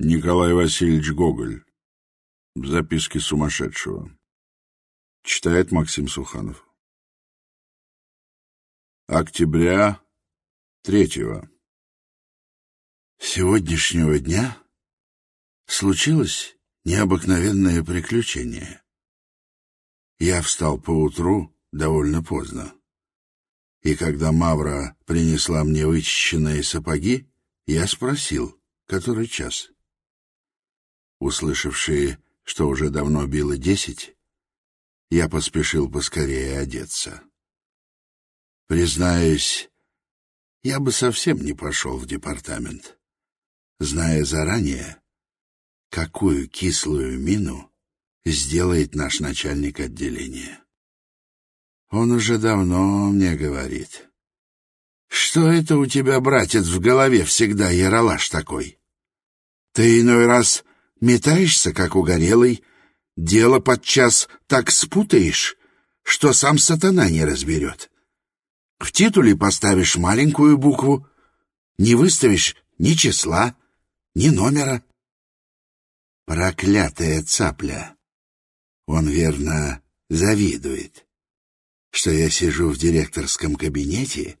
Николай Васильевич Гоголь. Записки сумасшедшего. Читает Максим Суханов. Октября третьего. Сегодняшнего дня случилось необыкновенное приключение. Я встал поутру довольно поздно. И когда Мавра принесла мне вычищенные сапоги, я спросил, который час. Услышавшие, что уже давно било десять, я поспешил поскорее одеться. Признаюсь, я бы совсем не пошел в департамент, зная заранее, какую кислую мину сделает наш начальник отделения. Он уже давно мне говорит. «Что это у тебя, братец, в голове всегда яролаж такой? Ты иной раз Метаешься, как угорелый, дело подчас так спутаешь, что сам сатана не разберет. В титуле поставишь маленькую букву, не выставишь ни числа, ни номера. Проклятая цапля! Он, верно, завидует, что я сижу в директорском кабинете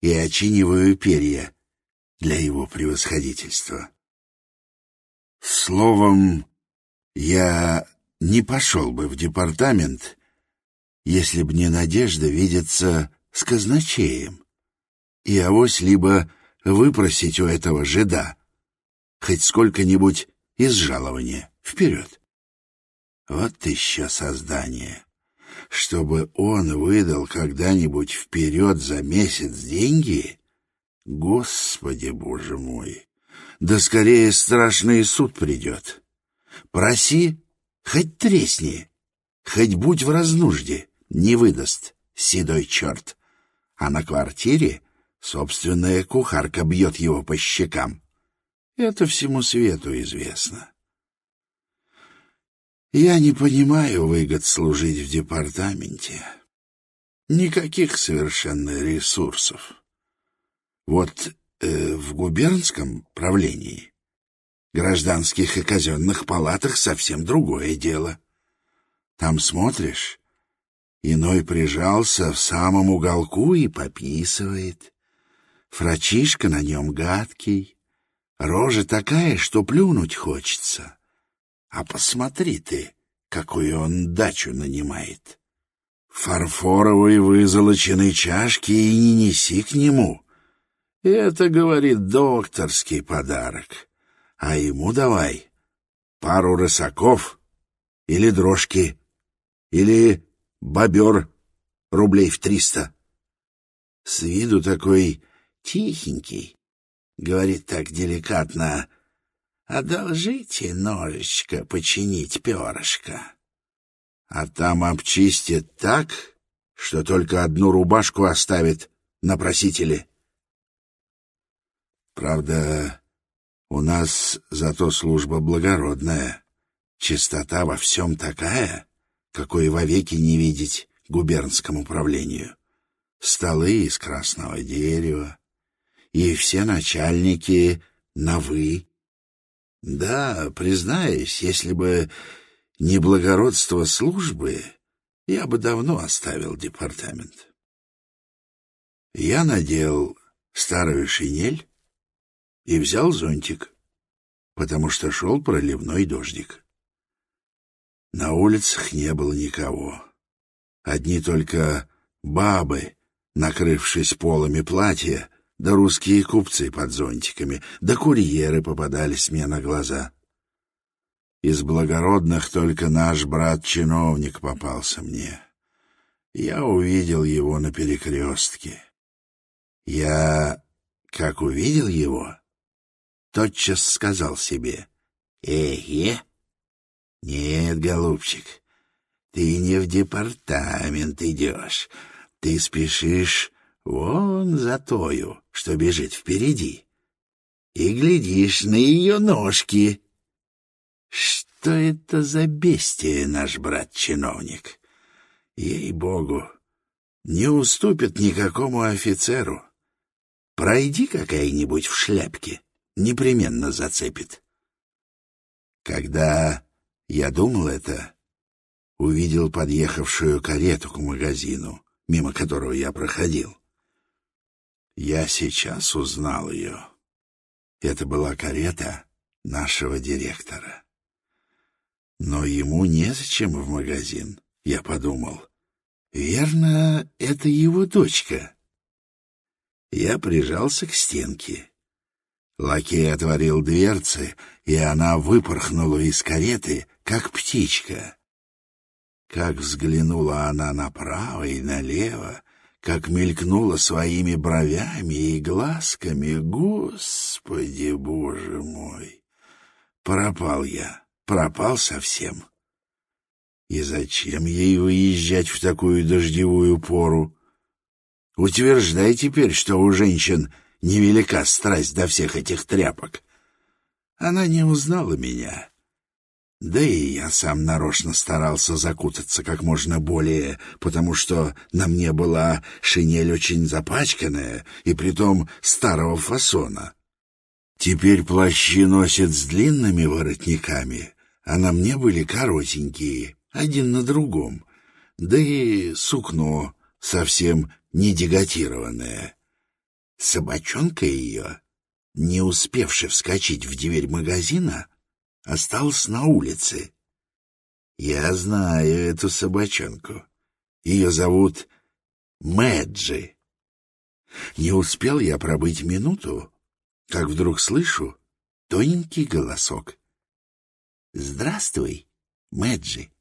и очиниваю перья для его превосходительства. Словом, я не пошел бы в департамент, если б не надежда видеться с казначеем и авось либо выпросить у этого жида хоть сколько-нибудь из жалования вперед. Вот еще создание. Чтобы он выдал когда-нибудь вперед за месяц деньги? Господи, боже мой! Да скорее страшный суд придет. Проси, хоть тресни, хоть будь в разнужде, не выдаст седой черт. А на квартире собственная кухарка бьет его по щекам. Это всему свету известно. Я не понимаю выгод служить в департаменте. Никаких совершенно ресурсов. Вот э, в губернском правлении. Гражданских и казенных палатах совсем другое дело. Там смотришь, иной прижался в самом уголку и пописывает. Фрачишка на нем гадкий, рожа такая, что плюнуть хочется. А посмотри ты, какую он дачу нанимает. Фарфоровые вызолоченные чашки и не неси к нему. Это, говорит, докторский подарок. А ему давай пару рысаков или дрожки, или бобер рублей в триста. С виду такой тихенький, говорит так деликатно, «Одолжите ножичка починить перышко». А там обчистит так, что только одну рубашку оставит на просителе. Правда, у нас зато служба благородная, чистота во всем такая, какой вовеки не видеть губернскому правлению. Столы из красного дерева, и все начальники на «вы». Да, признаюсь, если бы не благородство службы, я бы давно оставил департамент. Я надел старую шинель, и взял зонтик, потому что шел проливной дождик. На улицах не было никого. Одни только бабы, накрывшись полами платья, да русские купцы под зонтиками, да курьеры попадались мне на глаза. Из благородных только наш брат-чиновник попался мне. Я увидел его на перекрестке. Я, как увидел его, тотчас сказал себе «Э-е». «Нет, голубчик, ты не в департамент идешь, ты спешишь вон за тою, что бежит впереди, и глядишь на ее ножки. Что это за бестия наш брат-чиновник? Ей-богу, не уступит никакому офицеру. Пройди какая-нибудь в шляпке» непременно зацепит. Когда я думал это, увидел подъехавшую карету к магазину, мимо которого я проходил. Я сейчас узнал ее. Это была карета нашего директора. Но ему незачем в магазин, я подумал. Верно, это его дочка. Я прижался к стенке. Лакей отворил дверцы, и она выпорхнула из кареты, как птичка. Как взглянула она направо и налево, как мелькнула своими бровями и глазками, Господи, Боже мой! Пропал я, пропал совсем. И зачем ей выезжать в такую дождевую пору? Утверждай теперь, что у женщин невелика страсть до всех этих тряпок. Она не узнала меня. Да и я сам нарочно старался закутаться как можно более, потому что на мне была шинель очень запачканная и притом старого фасона. Теперь плащи носят с длинными воротниками, а на мне были коротенькие, один на другом, да и сукно совсем не деготированное. Собачонка ее, не успевши вскочить в дверь магазина, остался на улице. Я знаю эту собачонку. Ее зовут Мэджи. Не успел я пробыть минуту, как вдруг слышу тоненький голосок. «Здравствуй, Мэджи!»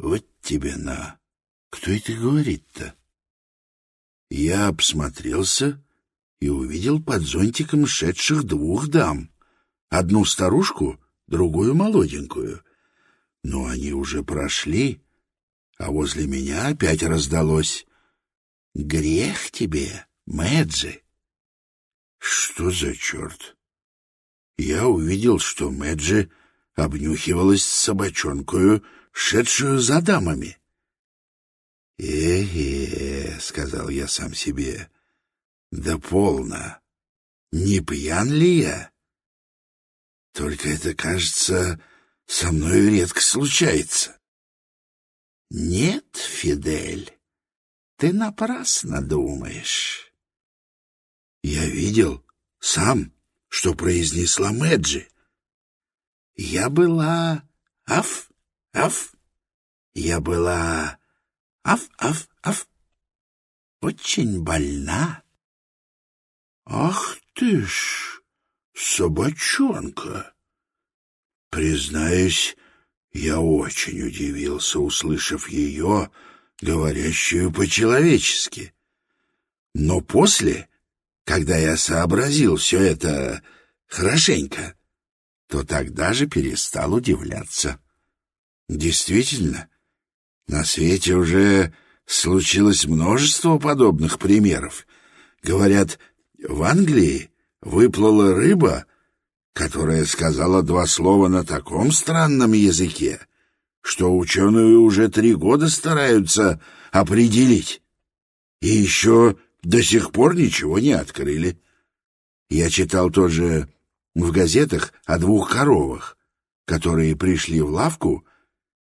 «Вот тебе на! Кто это говорит-то?» Я обсмотрелся и увидел под зонтиком шедших двух дам. Одну старушку, другую молоденькую. Но они уже прошли, а возле меня опять раздалось «Грех тебе, Мэджи!» Что за черт? Я увидел, что Мэджи обнюхивалась собачонкою, шедшую за дамами. «Э-э», — сказал я сам себе, — «да полно. Не пьян ли я?» Только это, кажется, со мной редко случается. Нет, Фидель, ты напрасно думаешь. Я видел сам, что произнесла Мэджи. Я была аф, аф. Я была аф, аф, аф. Очень больна. Ах ты ж! собачонка. Признаюсь, я очень удивился, услышав ее, говорящую по-человечески. Но после, когда я сообразил все это хорошенько, то тогда же перестал удивляться. Действительно, на свете уже случилось множество подобных примеров. Говорят, в Англии выплыла рыба, которая сказала два слова на таком странном языке, что ученые уже три года стараются определить. И еще до сих пор ничего не открыли. Я читал тоже в газетах о двух коровах, которые пришли в лавку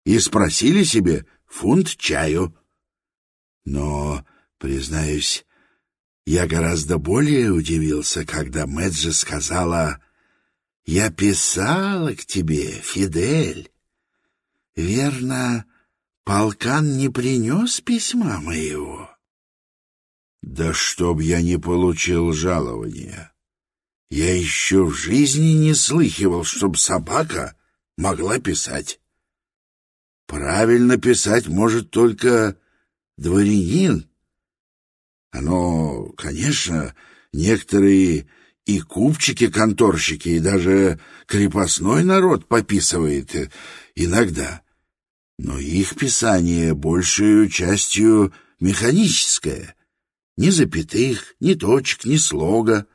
и спросили себе фунт чаю. Но, признаюсь, я гораздо более удивился, когда Мэджи сказала «Я писала к тебе, Фидель». Верно, полкан не принес письма моего? Да чтоб я не получил жалования. Я еще в жизни не слыхивал, чтоб собака могла писать. Правильно писать может только дворянин, оно, конечно, некоторые и купчики-конторщики, и даже крепостной народ пописывает э, иногда. Но их писание большей частью механическое. Ни запятых, ни точек, ни слога.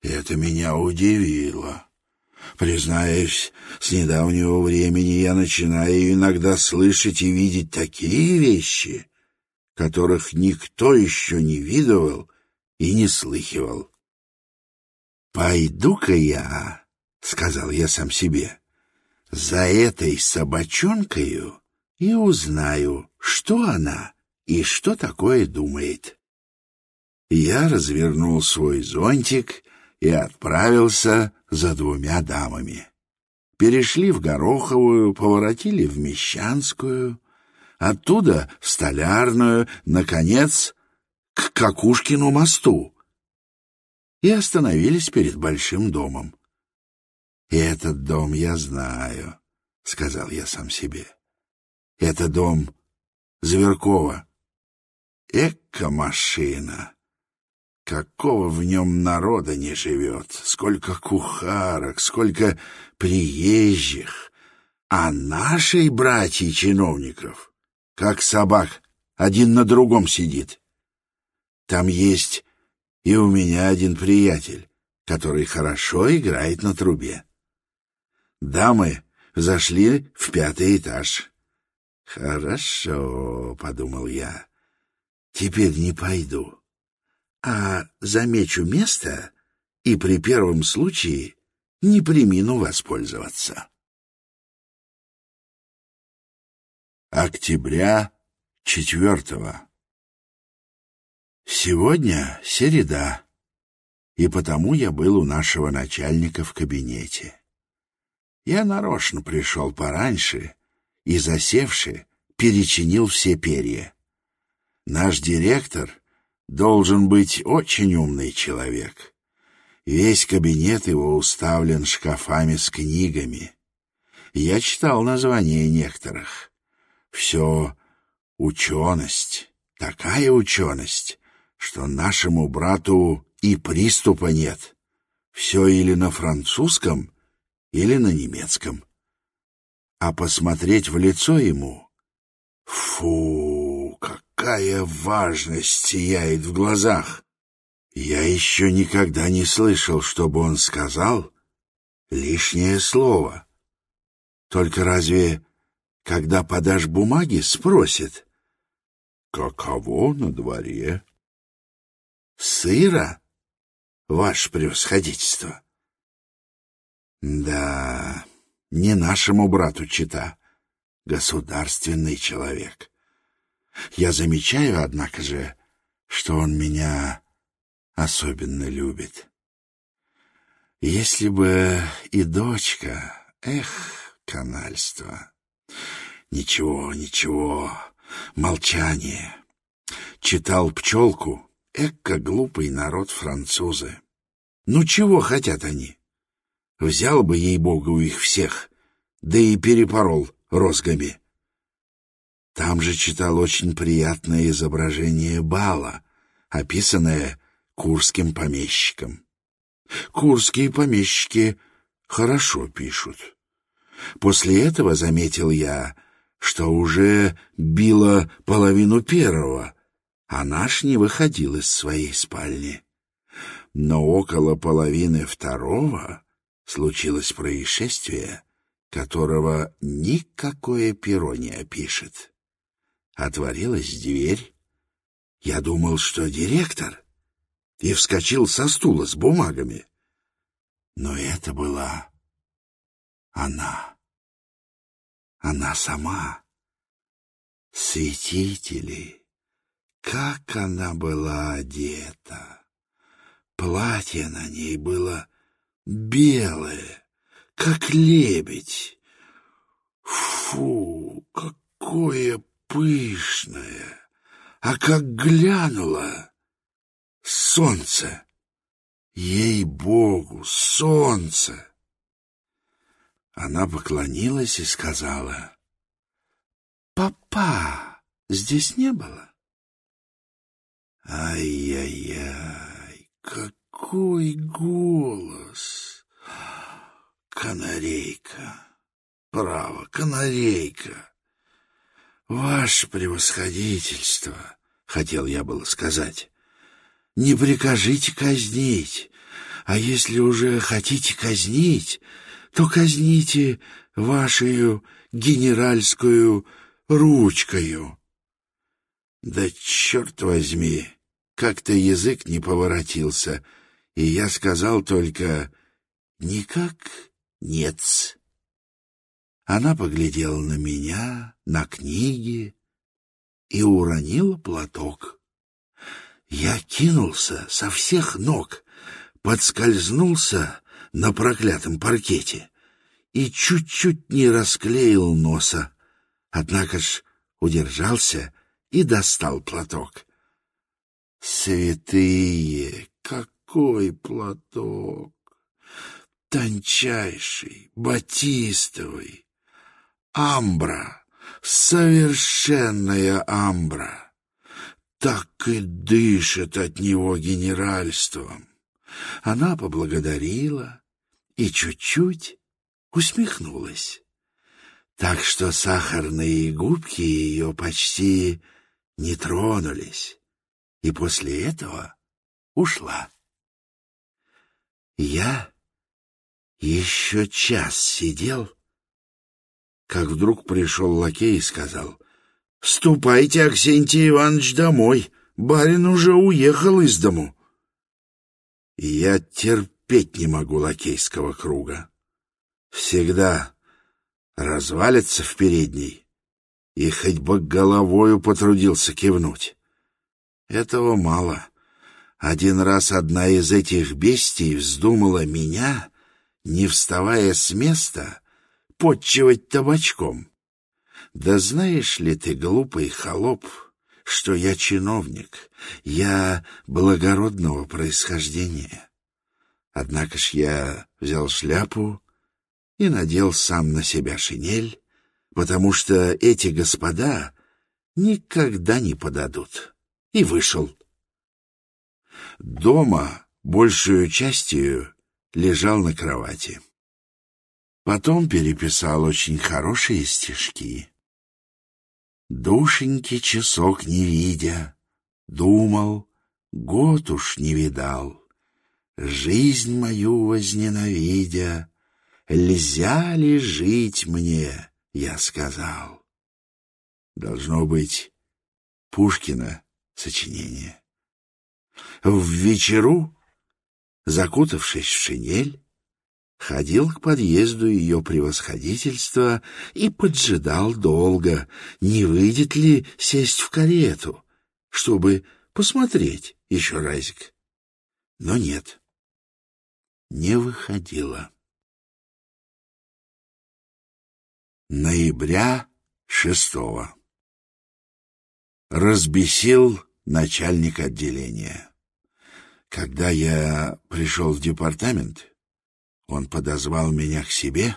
Это меня удивило. Признаюсь, с недавнего времени я начинаю иногда слышать и видеть такие вещи, которых никто еще не видывал и не слыхивал. Пойду-ка я — сказал я сам себе. «За этой собачонкою и узнаю, что она и что такое думает». Я развернул свой зонтик и отправился за двумя дамами. Перешли в Гороховую, поворотили в Мещанскую, оттуда в Столярную, наконец, к Какушкину мосту и остановились перед большим домом. «И этот дом я знаю», — сказал я сам себе. «Это дом Зверкова. Эко-машина. Какого в нем народа не живет, сколько кухарок, сколько приезжих, а нашей братьи чиновников, как собак, один на другом сидит. Там есть и у меня один приятель, который хорошо играет на трубе. Дамы зашли в пятый этаж. «Хорошо», — подумал я, — «теперь не пойду, а замечу место и при первом случае не примину воспользоваться». Октября четвертого. Сегодня середа, и потому я был у нашего начальника в кабинете. Я нарочно пришел пораньше и, засевши, перечинил все перья. Наш директор должен быть очень умный человек. Весь кабинет его уставлен шкафами с книгами. Я читал названия некоторых. Все ученость, такая ученость, что нашему брату и приступа нет. Все или на французском, или на немецком. А посмотреть в лицо ему... Фу, какая важность сияет в глазах! Я еще никогда не слышал, чтобы он сказал лишнее слово. Только разве, когда подашь бумаги, спросит, «Каково на дворе?» Сыра, ваше превосходительство? Да, не нашему брату чита, государственный человек. Я замечаю, однако же, что он меня особенно любит. Если бы и дочка, эх, канальство. Ничего, ничего, молчание. Читал пчелку, Эка глупый народ французы. Ну чего хотят они? Взял бы, ей-богу, их всех, да и перепорол розгами. Там же читал очень приятное изображение бала, описанное курским помещиком. Курские помещики хорошо пишут. После этого заметил я, что уже било половину первого — а наш не выходил из своей спальни. Но около половины второго случилось происшествие, которого никакое перо не опишет. Отворилась дверь. Я думал, что директор, и вскочил со стула с бумагами. Но это была она. Она сама. Святители как она была одета! Платье на ней было белое, как лебедь. Фу, какое пышное! А как глянула! Солнце! Ей-богу, солнце! Она поклонилась и сказала, «Папа здесь не было?» Ай-яй-яй, какой голос! Канарейка, право, канарейка. Ваше превосходительство, хотел я было сказать, не прикажите казнить, а если уже хотите казнить, то казните вашей генеральскую ручкою. Да черт возьми! Как-то язык не поворотился, и я сказал только «Никак нет. Она поглядела на меня, на книги и уронила платок. Я кинулся со всех ног, подскользнулся на проклятом паркете и чуть-чуть не расклеил носа. Однако ж удержался и достал платок. Святые, какой платок! Тончайший, батистовый, амбра, совершенная амбра. Так и дышит от него генеральством. Она поблагодарила и чуть-чуть усмехнулась. Так что сахарные губки ее почти не тронулись, и после этого ушла. Я еще час сидел, как вдруг пришел лакей и сказал, «Ступайте, Аксентий Иванович, домой, барин уже уехал из дому». Я терпеть не могу лакейского круга. Всегда развалится в передней и хоть бы головою потрудился кивнуть. Этого мало. Один раз одна из этих бестий вздумала меня, не вставая с места, подчивать табачком. Да знаешь ли ты, глупый холоп, что я чиновник, я благородного происхождения. Однако ж я взял шляпу и надел сам на себя шинель, потому что эти господа никогда не подадут, и вышел. Дома большую частью лежал на кровати. Потом переписал очень хорошие стишки. Душеньки часок не видя, думал, год уж не видал. Жизнь мою возненавидя, Льзя ли жить мне, я сказал. Должно быть Пушкина сочинение. В вечеру, закутавшись в шинель, ходил к подъезду ее превосходительства и поджидал долго, не выйдет ли сесть в карету, чтобы посмотреть еще разик. Но нет, не выходила. Ноября шестого. Разбесил начальник отделения. Когда я пришел в департамент, он подозвал меня к себе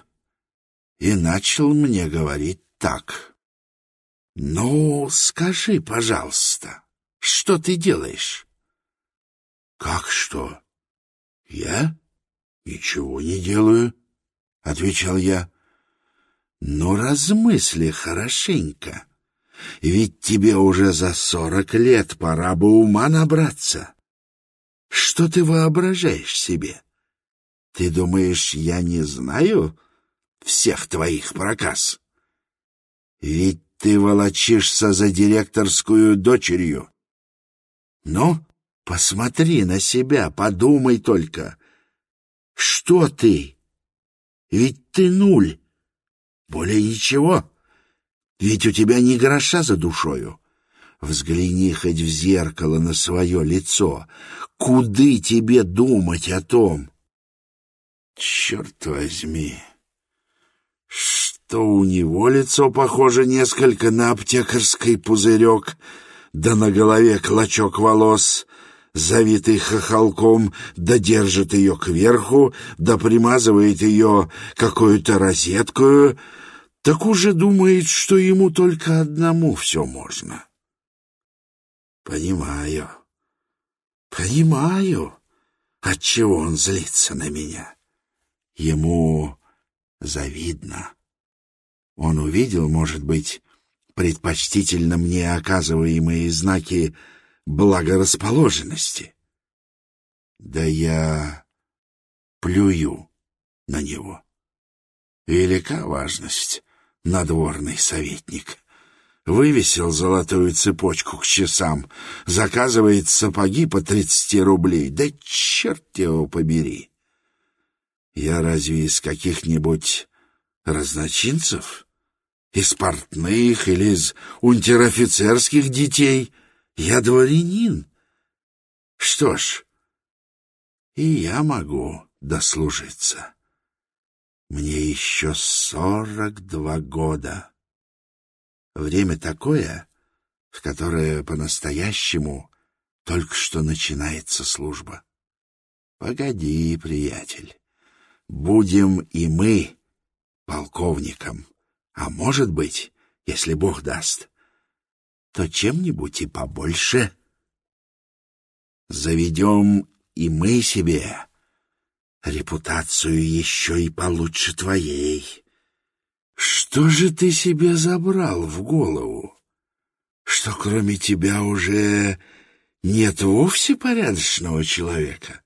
и начал мне говорить так. «Ну, скажи, пожалуйста, что ты делаешь?» «Как что?» «Я ничего не делаю», — отвечал я. Ну, размысли хорошенько. Ведь тебе уже за сорок лет пора бы ума набраться. Что ты воображаешь себе? Ты думаешь, я не знаю всех твоих проказ? Ведь ты волочишься за директорскую дочерью. Ну, посмотри на себя, подумай только. Что ты? Ведь ты нуль. Более ничего. Ведь у тебя ни гроша за душою. Взгляни хоть в зеркало на свое лицо. Куды тебе думать о том? Черт возьми! Что у него лицо похоже несколько на аптекарский пузырек, да на голове клочок волос, завитый хохолком, да держит ее кверху, да примазывает ее какую-то розеткую, так уже думает, что ему только одному все можно. Понимаю, понимаю, отчего он злится на меня. Ему завидно. Он увидел, может быть, предпочтительно мне оказываемые знаки благорасположенности. Да я плюю на него. Велика важность надворный советник. Вывесил золотую цепочку к часам, заказывает сапоги по тридцати рублей. Да черт его побери! Я разве из каких-нибудь разночинцев? Из портных или из унтер-офицерских детей? Я дворянин. Что ж, и я могу дослужиться. Мне еще сорок два года. Время такое, в которое по-настоящему только что начинается служба. Погоди, приятель, будем и мы полковником, а может быть, если Бог даст, то чем-нибудь и побольше. Заведем и мы себе репутацию еще и получше твоей. Что же ты себе забрал в голову? Что кроме тебя уже нет вовсе порядочного человека?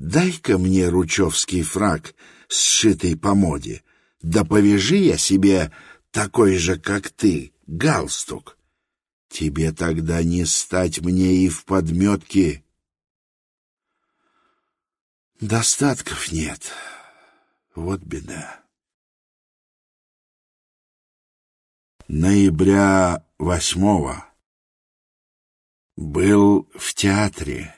Дай-ка мне ручевский фраг, сшитый по моде, да повяжи я себе такой же, как ты, галстук. Тебе тогда не стать мне и в подметке Достатков нет. Вот беда. Ноября восьмого был в театре.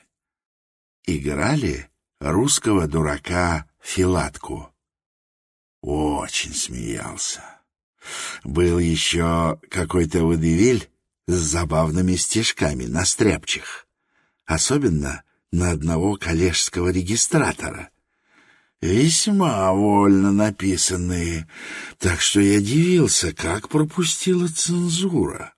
Играли русского дурака Филатку. Очень смеялся. Был еще какой-то водевиль с забавными стишками на стряпчих. Особенно на одного коллежского регистратора. Весьма вольно написанные, так что я дивился, как пропустила цензура.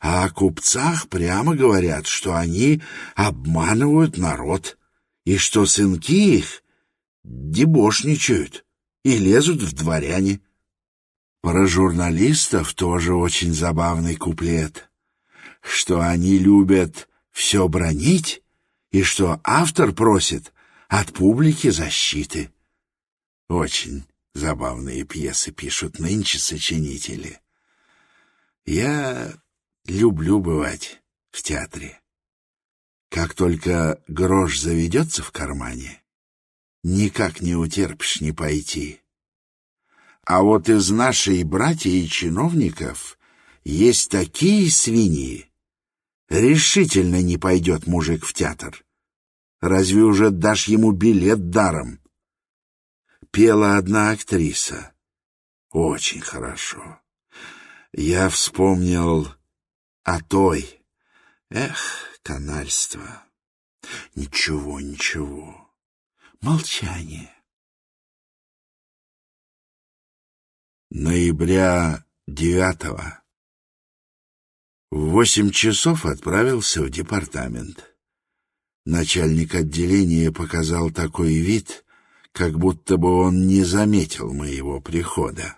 А о купцах прямо говорят, что они обманывают народ, и что сынки их дебошничают и лезут в дворяне. Про журналистов тоже очень забавный куплет, что они любят все бронить и что автор просит от публики защиты. Очень забавные пьесы пишут нынче сочинители. Я люблю бывать в театре. Как только грош заведется в кармане, никак не утерпишь не пойти. А вот из нашей братья и чиновников есть такие свиньи, решительно не пойдет мужик в театр. Разве уже дашь ему билет даром? Пела одна актриса. Очень хорошо. Я вспомнил о той. Эх, канальство. Ничего, ничего. Молчание. Ноября девятого. В восемь часов отправился в департамент. Начальник отделения показал такой вид, как будто бы он не заметил моего прихода.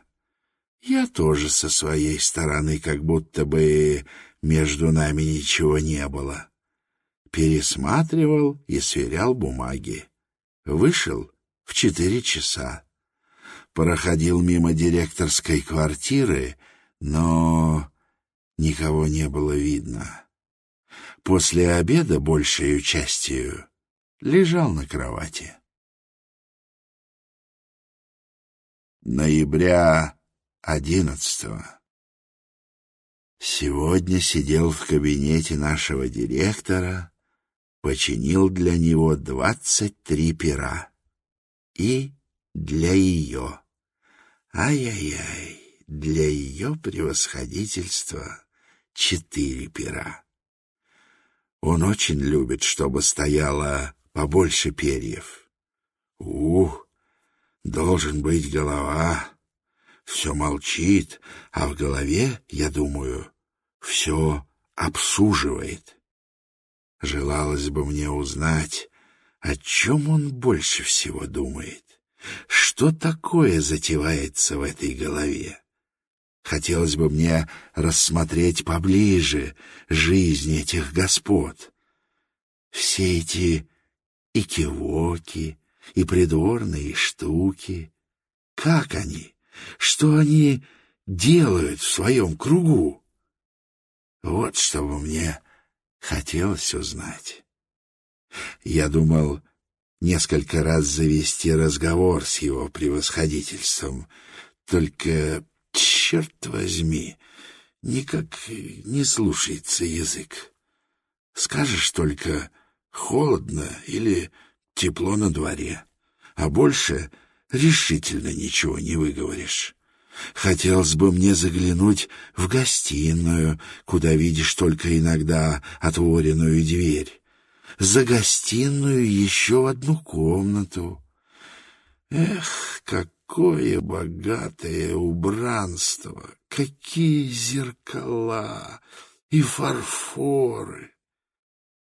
Я тоже со своей стороны, как будто бы между нами ничего не было. Пересматривал и сверял бумаги. Вышел в четыре часа. Проходил мимо директорской квартиры, но никого не было видно после обеда большей частью лежал на кровати. Ноября одиннадцатого. Сегодня сидел в кабинете нашего директора, починил для него двадцать три пера. И для ее. Ай-яй-яй, для ее превосходительства четыре пера. Он очень любит, чтобы стояло побольше перьев. Ух, должен быть голова. Все молчит, а в голове, я думаю, все обсуживает. Желалось бы мне узнать, о чем он больше всего думает. Что такое затевается в этой голове? Хотелось бы мне рассмотреть поближе жизнь этих господ. Все эти и кивоки, и придворные штуки. Как они? Что они делают в своем кругу? Вот что бы мне хотелось узнать. Я думал, несколько раз завести разговор с его превосходительством. Только, черт возьми, никак не слушается язык. Скажешь только «холодно» или «тепло на дворе», а больше решительно ничего не выговоришь. Хотелось бы мне заглянуть в гостиную, куда видишь только иногда отворенную дверь. За гостиную еще одну комнату. Эх, какое богатое убранство! Какие зеркала и фарфоры!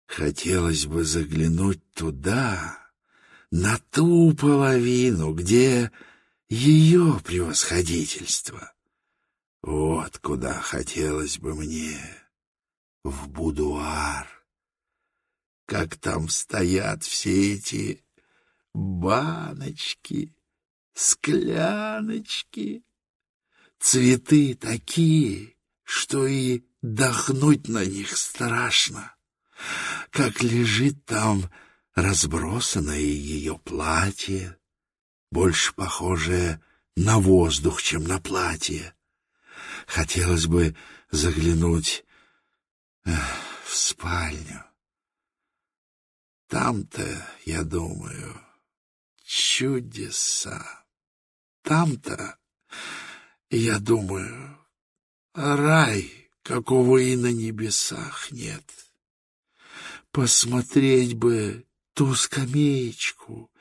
Хотелось бы заглянуть туда, на ту половину, где ее превосходительство. Вот куда хотелось бы мне, в будуар. Как там стоят все эти баночки, скляночки, цветы такие, что и дохнуть на них страшно. Как лежит там разбросанное ее платье, больше похожее на воздух, чем на платье. Хотелось бы заглянуть в спальню. Там-то, я думаю, чудеса. Там-то, я думаю, рай, какого и на небесах нет. Посмотреть бы ту скамеечку,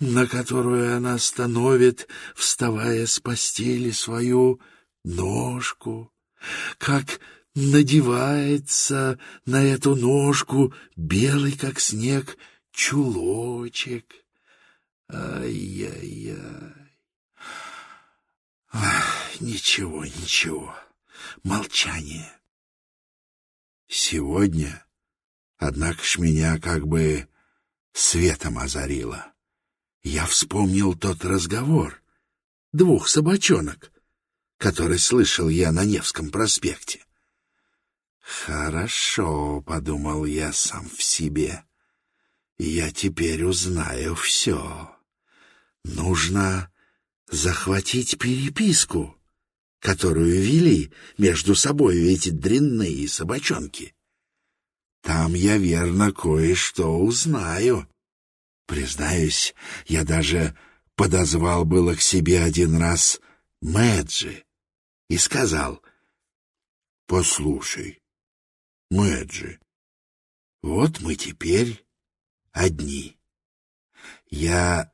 на которую она становит, вставая с постели, свою ножку, как надевается на эту ножку белый, как снег, чулочек. Ай-яй-яй. Ничего, ничего. Молчание. Сегодня, однако ж меня как бы светом озарило. Я вспомнил тот разговор двух собачонок, который слышал я на Невском проспекте. «Хорошо», — подумал я сам в себе, — «я теперь узнаю все. Нужно захватить переписку, которую вели между собой эти дрянные собачонки. Там я верно кое-что узнаю. Признаюсь, я даже подозвал было к себе один раз Мэджи и сказал, «Послушай, Мэджи, вот мы теперь одни. Я,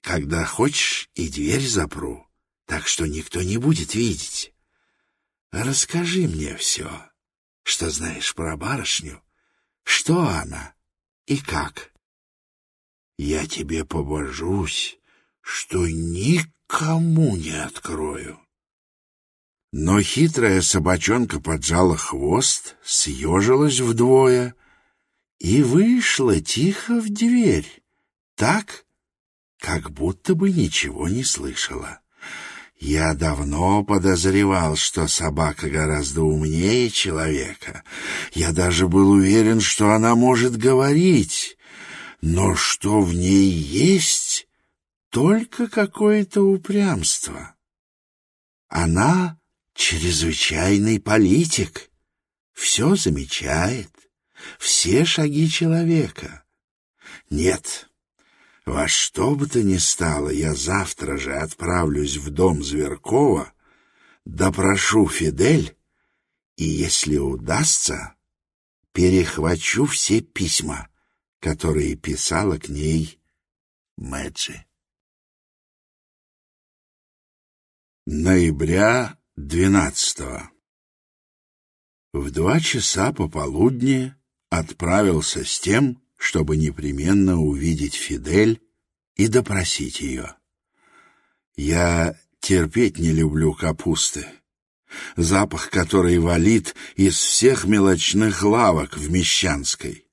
когда хочешь, и дверь запру, так что никто не будет видеть. Расскажи мне все» что знаешь про барышню, что она и как. Я тебе побожусь, что никому не открою. Но хитрая собачонка поджала хвост, съежилась вдвое и вышла тихо в дверь, так, как будто бы ничего не слышала. Я давно подозревал, что собака гораздо умнее человека. Я даже был уверен, что она может говорить. Но что в ней есть, только какое-то упрямство. Она чрезвычайный политик, все замечает, все шаги человека. Нет, во что бы то ни стало, я завтра же отправлюсь в дом Зверкова, допрошу Фидель, и, если удастся, перехвачу все письма, которые писала к ней Мэджи. Ноября двенадцатого. В два часа пополудни отправился с тем, чтобы непременно увидеть Фидель и допросить ее. Я терпеть не люблю капусты, запах которой валит из всех мелочных лавок в Мещанской.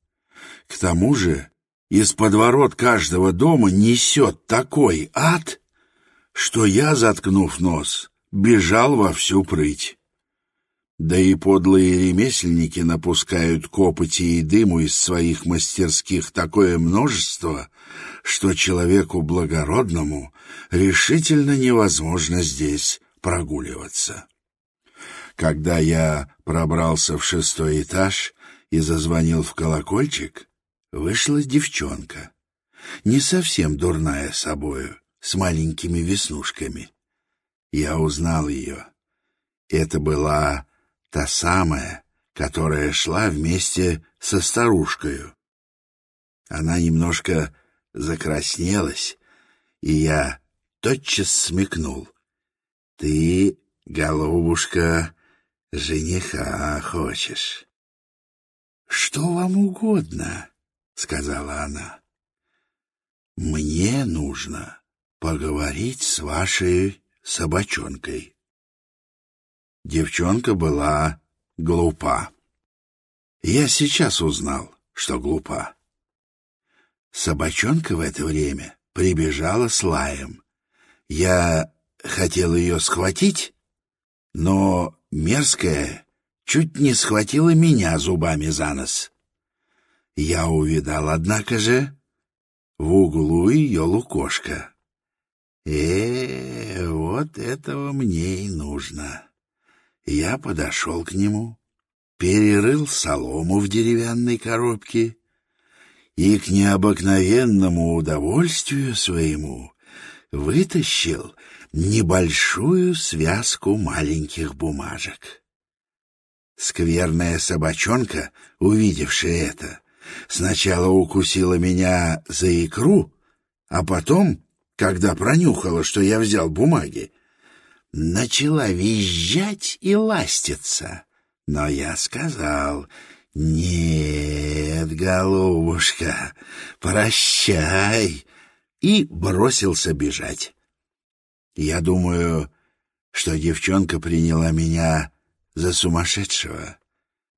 К тому же из-под ворот каждого дома несет такой ад, что я, заткнув нос, бежал во всю прыть. Да и подлые ремесленники напускают копоти и дыму из своих мастерских такое множество, что человеку благородному решительно невозможно здесь прогуливаться. Когда я пробрался в шестой этаж и зазвонил в колокольчик, вышла девчонка, не совсем дурная собою, с маленькими веснушками. Я узнал ее. Это была та самая, которая шла вместе со старушкою. Она немножко закраснелась, и я тотчас смекнул. Ты, голубушка, жениха хочешь. — Что вам угодно, — сказала она. — Мне нужно поговорить с вашей собачонкой. Девчонка была глупа. Я сейчас узнал, что глупа. Собачонка в это время прибежала с лаем. Я хотел ее схватить, но мерзкая чуть не схватила меня зубами за нос. Я увидал, однако же, в углу ее лукошка. Э, вот этого мне и нужно. Я подошел к нему, перерыл солому в деревянной коробке и к необыкновенному удовольствию своему вытащил небольшую связку маленьких бумажек. Скверная собачонка, увидевшая это, сначала укусила меня за икру, а потом, когда пронюхала, что я взял бумаги, начала визжать и ластиться. Но я сказал, «Нет, голубушка, прощай!» и бросился бежать. Я думаю, что девчонка приняла меня за сумасшедшего,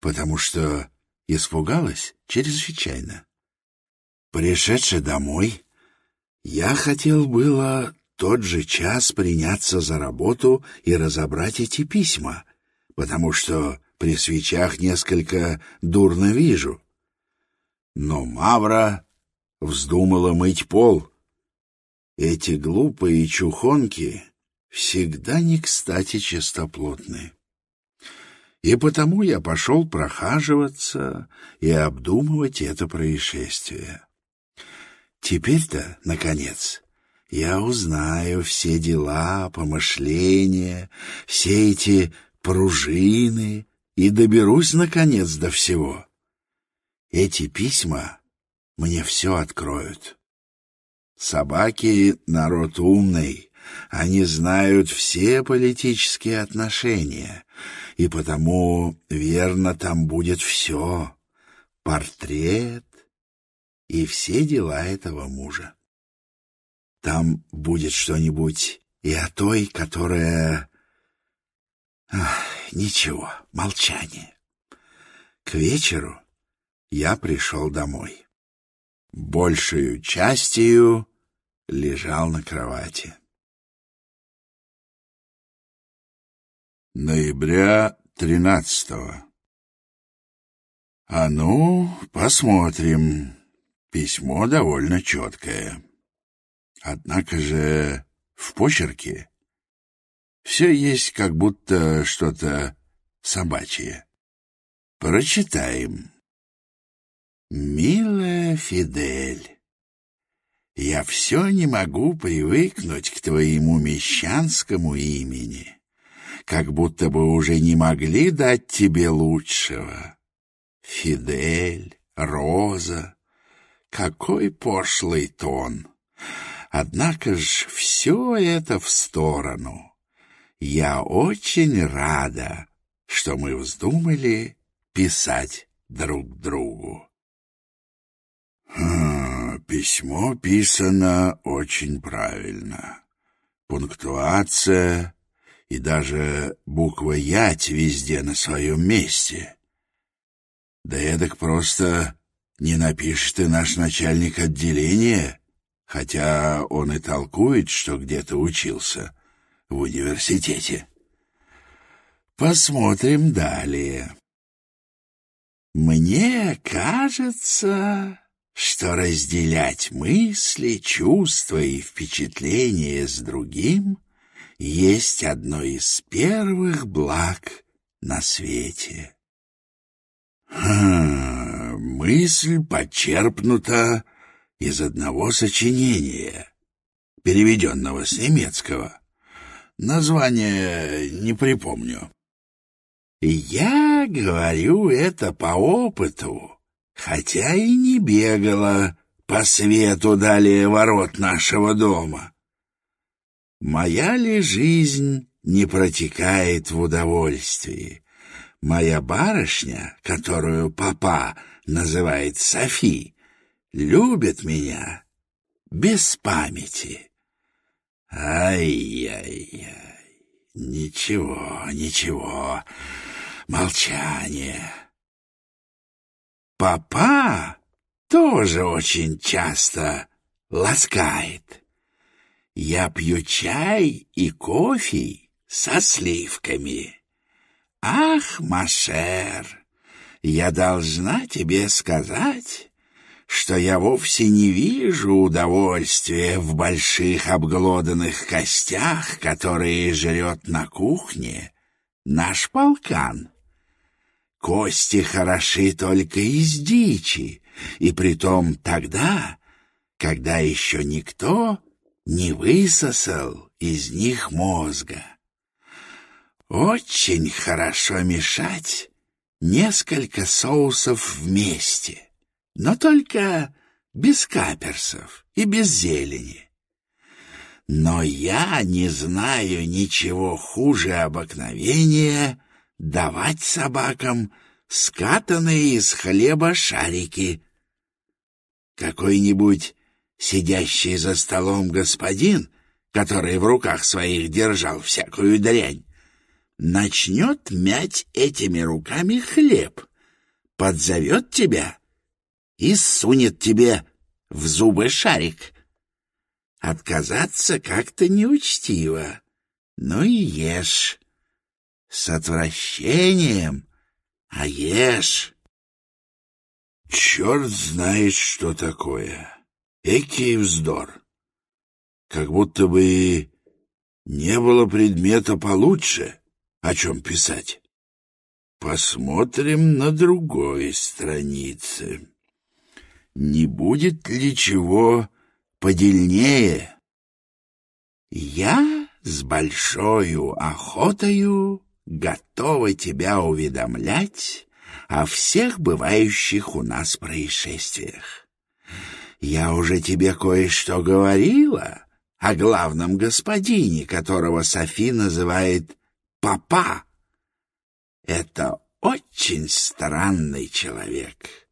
потому что испугалась чрезвычайно. Пришедши домой, я хотел было тот же час приняться за работу и разобрать эти письма, потому что при свечах несколько дурно вижу. Но Мавра вздумала мыть пол. Эти глупые чухонки всегда не кстати чистоплотны. И потому я пошел прохаживаться и обдумывать это происшествие. Теперь-то, наконец, я узнаю все дела, помышления, все эти пружины и доберусь, наконец, до всего. Эти письма мне все откроют. Собаки — народ умный, они знают все политические отношения, и потому, верно, там будет все — портрет и все дела этого мужа. Там будет что-нибудь и о той, которая... Ах, ничего, молчание. К вечеру я пришел домой. Большую частью лежал на кровати. Ноября тринадцатого. А ну, посмотрим. Письмо довольно четкое. Однако же в почерке все есть как будто что-то собачье. Прочитаем. «Милая Фидель, я все не могу привыкнуть к твоему мещанскому имени, как будто бы уже не могли дать тебе лучшего. Фидель, Роза, какой пошлый тон!» Однако ж все это в сторону. Я очень рада, что мы вздумали писать друг другу. Хм, письмо писано очень правильно. Пунктуация и даже буква «ять» везде на своем месте. Да эдак просто не напишет и наш начальник отделения, хотя он и толкует, что где-то учился в университете. Посмотрим далее. Мне кажется, что разделять мысли, чувства и впечатления с другим есть одно из первых благ на свете. Хм, мысль почерпнута из одного сочинения, переведенного с немецкого. Название не припомню. Я говорю это по опыту, хотя и не бегала по свету далее ворот нашего дома. Моя ли жизнь не протекает в удовольствии? Моя барышня, которую папа называет Софи, любит меня без памяти. Ай-яй-яй, ничего, ничего, молчание. Папа тоже очень часто ласкает. Я пью чай и кофе со сливками. Ах, Машер, я должна тебе сказать, что я вовсе не вижу удовольствия в больших обглоданных костях, которые жрет на кухне наш полкан. Кости хороши только из дичи, и притом тогда, когда еще никто не высосал из них мозга. Очень хорошо мешать несколько соусов вместе, но только без каперсов и без зелени. Но я не знаю ничего хуже обыкновения давать собакам скатанные из хлеба шарики. Какой-нибудь сидящий за столом господин, который в руках своих держал всякую дрянь, начнет мять этими руками хлеб, подзовет тебя и сунет тебе в зубы шарик. Отказаться как-то неучтиво, но и ешь. С отвращением, а ешь. Черт знает, что такое. Экий вздор. Как будто бы не было предмета получше, о чем писать. Посмотрим на другой странице. Не будет ли чего подельнее? Я с большою охотою готова тебя уведомлять о всех бывающих у нас происшествиях. Я уже тебе кое-что говорила о главном господине, которого Софи называет папа. Это очень странный человек.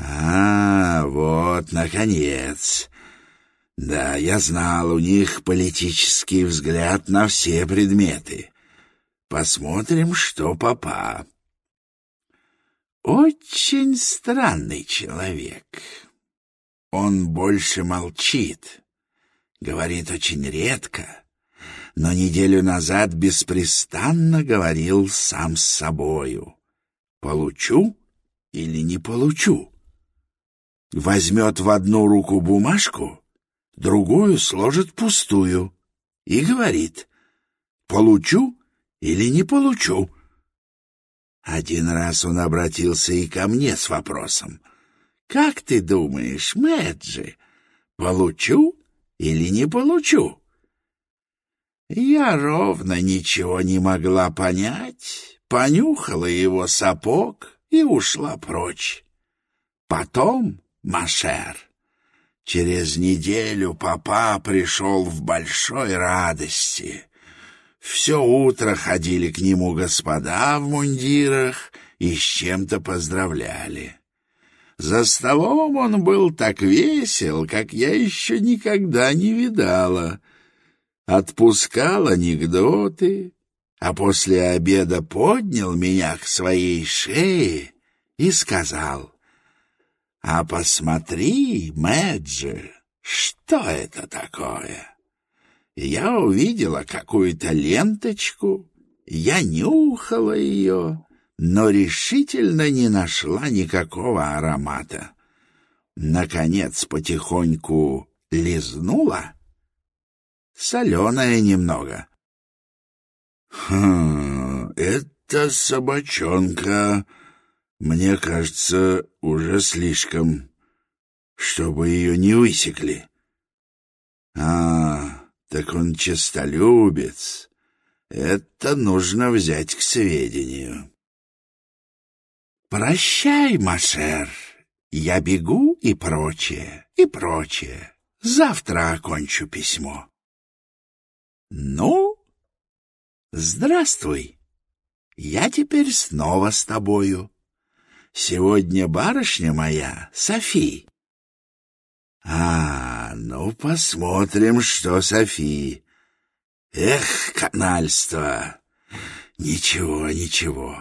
А, вот, наконец. Да, я знал, у них политический взгляд на все предметы. Посмотрим, что папа. Очень странный человек. Он больше молчит, говорит очень редко, но неделю назад беспрестанно говорил сам с собою. Получу или не получу? Возьмет в одну руку бумажку, другую сложит пустую и говорит, получу или не получу. Один раз он обратился и ко мне с вопросом — как ты думаешь, Мэджи, получу или не получу? Я ровно ничего не могла понять, понюхала его сапог и ушла прочь. Потом, Машер, через неделю папа пришел в большой радости. Все утро ходили к нему господа в мундирах и с чем-то поздравляли. За столом он был так весел, как я еще никогда не видала. Отпускал анекдоты, а после обеда поднял меня к своей шее и сказал, «А посмотри, Мэджи, что это такое?» Я увидела какую-то ленточку Я нюхала ее, но решительно не нашла никакого аромата. Наконец потихоньку лизнула. Соленая немного. «Хм, это собачонка, мне кажется, уже слишком, чтобы ее не высекли». «А, так он честолюбец. Это нужно взять к сведению». «Прощай, Машер, я бегу и прочее, и прочее. Завтра окончу письмо». «Ну, здравствуй. Я теперь снова с тобою. Сегодня барышня моя, Софи». «А, ну, посмотрим, что Софи. Эх, канальство! Ничего, ничего».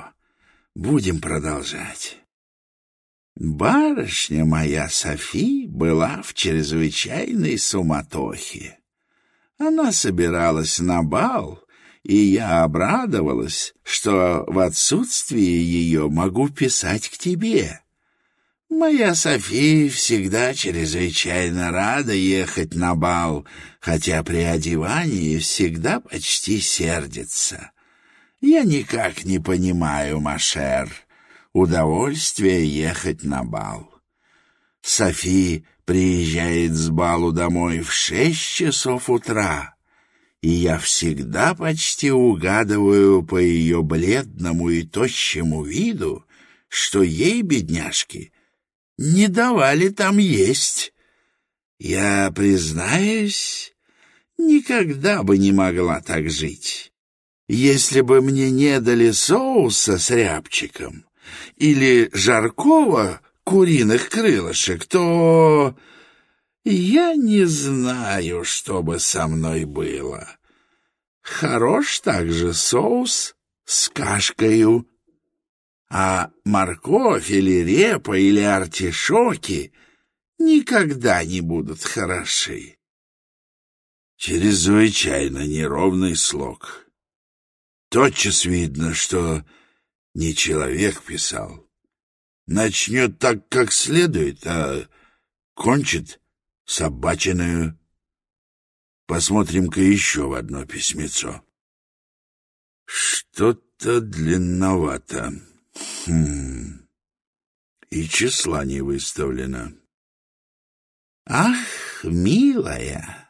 Будем продолжать. Барышня моя Софи была в чрезвычайной суматохе. Она собиралась на бал, и я обрадовалась, что в отсутствие ее могу писать к тебе. Моя Софи всегда чрезвычайно рада ехать на бал, хотя при одевании всегда почти сердится. Я никак не понимаю, Машер, удовольствие ехать на бал. Софи приезжает с балу домой в шесть часов утра, и я всегда почти угадываю по ее бледному и тощему виду, что ей, бедняжки, не давали там есть. Я, признаюсь, никогда бы не могла так жить. Если бы мне не дали соуса с рябчиком или жаркого куриных крылышек, то я не знаю, что бы со мной было. Хорош также соус с кашкою, а морковь или репа или артишоки никогда не будут хороши. Чрезвычайно неровный слог. Тотчас видно, что не человек писал. Начнет так, как следует, а кончит собачиную. Посмотрим-ка еще в одно письмецо. Что-то длинновато. Хм. И числа не выставлено. Ах, милая!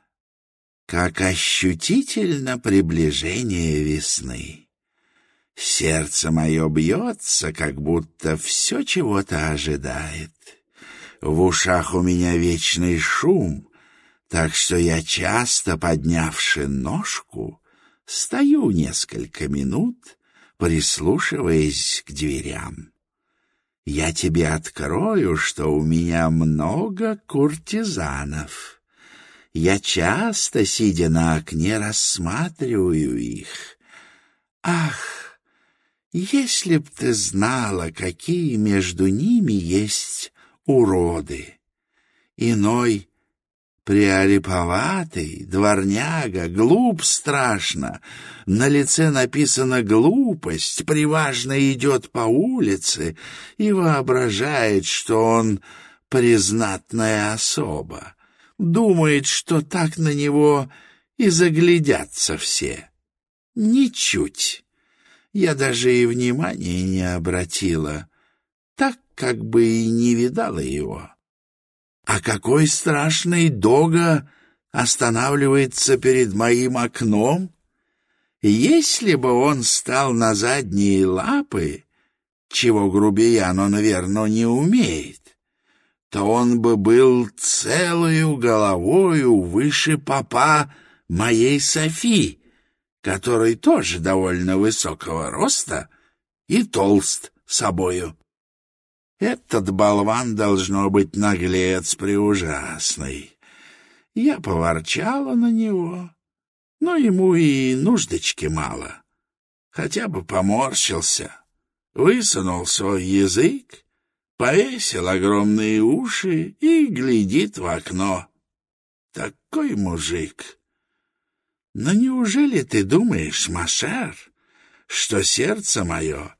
как ощутительно приближение весны. Сердце мое бьется, как будто все чего-то ожидает. В ушах у меня вечный шум, так что я часто, поднявши ножку, стою несколько минут, прислушиваясь к дверям. Я тебе открою, что у меня много куртизанов. Я часто, сидя на окне, рассматриваю их. Ах, если б ты знала, какие между ними есть уроды! Иной приолиповатый, дворняга, глуп страшно, на лице написана глупость, приважно идет по улице и воображает, что он признатная особа думает, что так на него и заглядятся все. Ничуть. Я даже и внимания не обратила, как бы и не видала его. А какой страшный дога останавливается перед моим окном? Если бы он стал на задние лапы, чего грубиян он, наверное, не умеет, то он бы был целую головою выше папа моей Софи, который тоже довольно высокого роста и толст собою. Этот болван должно быть наглец преужасный. Я поворчала на него, но ему и нуждочки мало. Хотя бы поморщился, высунул свой язык повесил огромные уши и глядит в окно. Такой мужик. Но неужели ты думаешь, Машер, что сердце мое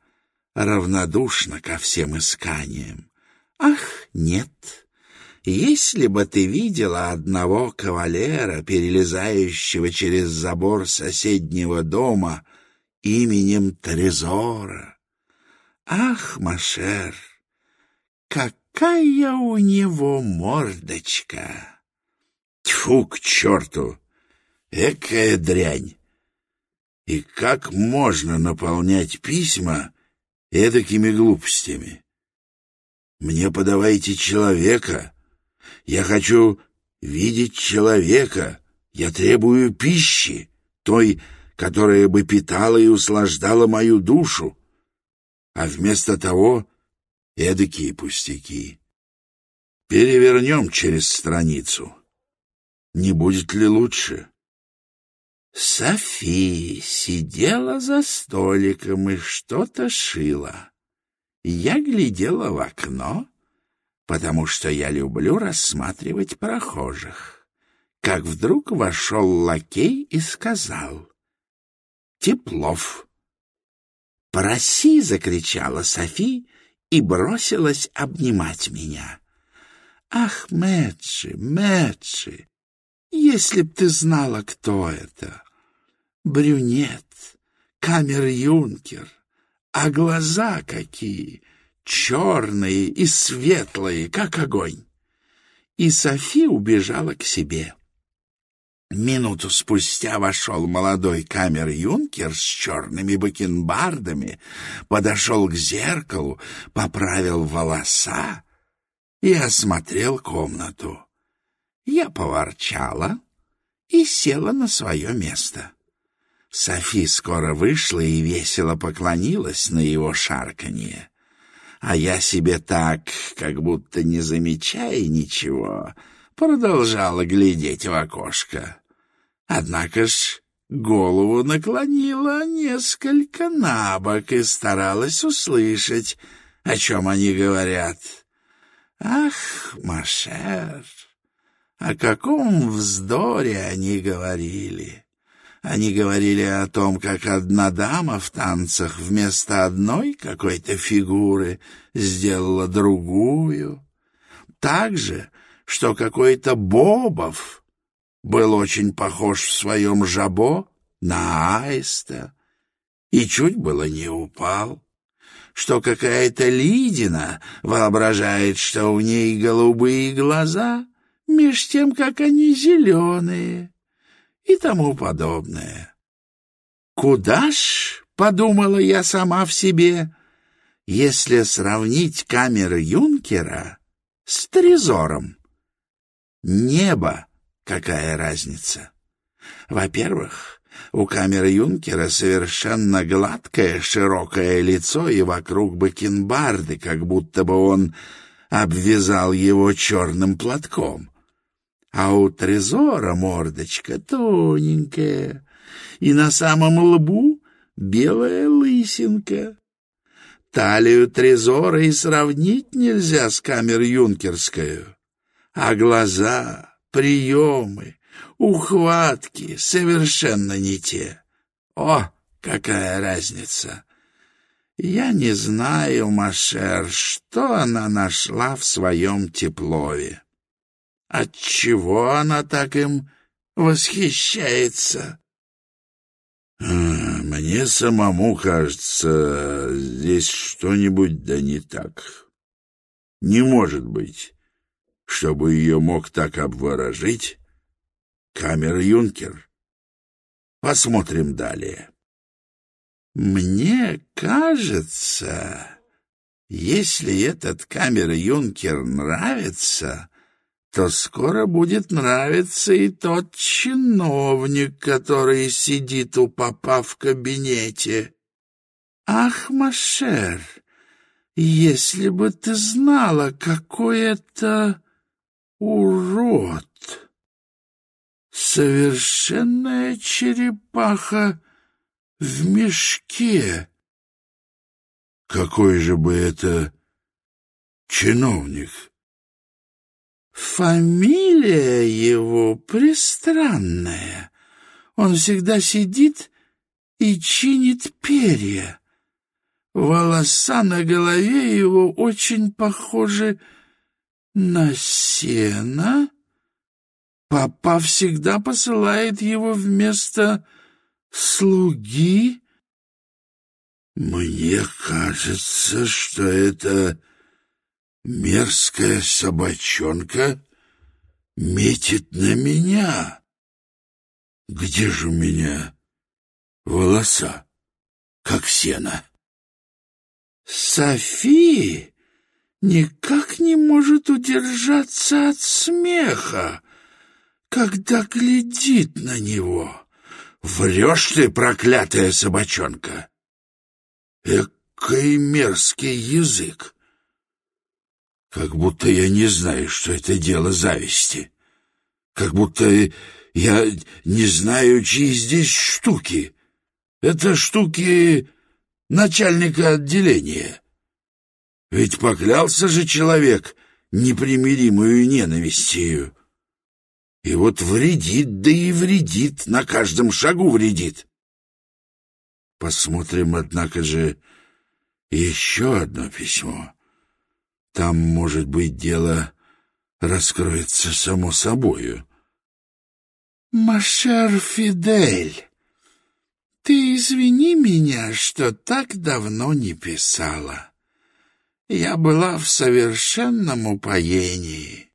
равнодушно ко всем исканиям. Ах, нет! Если бы ты видела одного кавалера, перелезающего через забор соседнего дома именем Трезора. Ах, Машер, какая у него мордочка! Тьфу к черту! Экая дрянь! И как можно наполнять письма эдакими глупостями? Мне подавайте человека. Я хочу видеть человека. Я требую пищи, той, которая бы питала и услаждала мою душу. А вместо того эдакие пустяки. Перевернем через страницу. Не будет ли лучше? Софи сидела за столиком и что-то шила. Я глядела в окно, потому что я люблю рассматривать прохожих. Как вдруг вошел лакей и сказал «Теплов». «Проси!» — закричала Софи и бросилась обнимать меня. «Ах, Мэджи, Мэджи, если б ты знала, кто это! Брюнет, камер-юнкер, а глаза какие! Черные и светлые, как огонь!» И Софи убежала к себе. Минуту спустя вошел молодой камер-юнкер с черными бакенбардами, подошел к зеркалу, поправил волоса и осмотрел комнату. Я поворчала и села на свое место. Софи скоро вышла и весело поклонилась на его шарканье. А я себе так, как будто не замечая ничего, продолжала глядеть в окошко. Однако ж голову наклонила несколько набок и старалась услышать, о чем они говорят. «Ах, Машер, о каком вздоре они говорили!» Они говорили о том, как одна дама в танцах вместо одной какой-то фигуры сделала другую. Так же, что какой-то Бобов был очень похож в своем жабо на аиста и чуть было не упал, что какая-то Лидина воображает, что у ней голубые глаза, меж тем, как они зеленые и тому подобное. Куда ж, подумала я сама в себе, если сравнить камеры Юнкера с Трезором? Небо, какая разница? Во-первых, у камеры Юнкера совершенно гладкое широкое лицо и вокруг бакенбарды, как будто бы он обвязал его черным платком а у Трезора мордочка тоненькая, и на самом лбу белая лысинка. Талию Трезора и сравнить нельзя с камер юнкерскую, а глаза, приемы, ухватки совершенно не те. О, какая разница! Я не знаю, Машер, что она нашла в своем теплове. Отчего она так им восхищается? Мне самому кажется, здесь что-нибудь да не так. Не может быть, чтобы ее мог так обворожить камер-юнкер. Посмотрим далее. Мне кажется, если этот камер-юнкер нравится, то скоро будет нравиться и тот чиновник, который сидит у папа в кабинете. Ах, Машер, если бы ты знала, какой это урод! Совершенная черепаха в мешке. Какой же бы это чиновник? Фамилия его пристранная. Он всегда сидит и чинит перья. Волоса на голове его очень похожи на сено. Папа всегда посылает его вместо слуги. Мне кажется, что это мерзкая собачонка метит на меня. Где же у меня волоса, как сено? Софи никак не может удержаться от смеха, когда глядит на него. Врешь ты, проклятая собачонка! Экой мерзкий язык! Как будто я не знаю, что это дело зависти. Как будто я не знаю, чьи здесь штуки. Это штуки начальника отделения. Ведь поклялся же человек непримиримую ненавистью. И вот вредит, да и вредит, на каждом шагу вредит. Посмотрим, однако же, еще одно письмо. Там, может быть, дело раскроется само собою. «Машер Фидель, ты извини меня, что так давно не писала. Я была в совершенном упоении.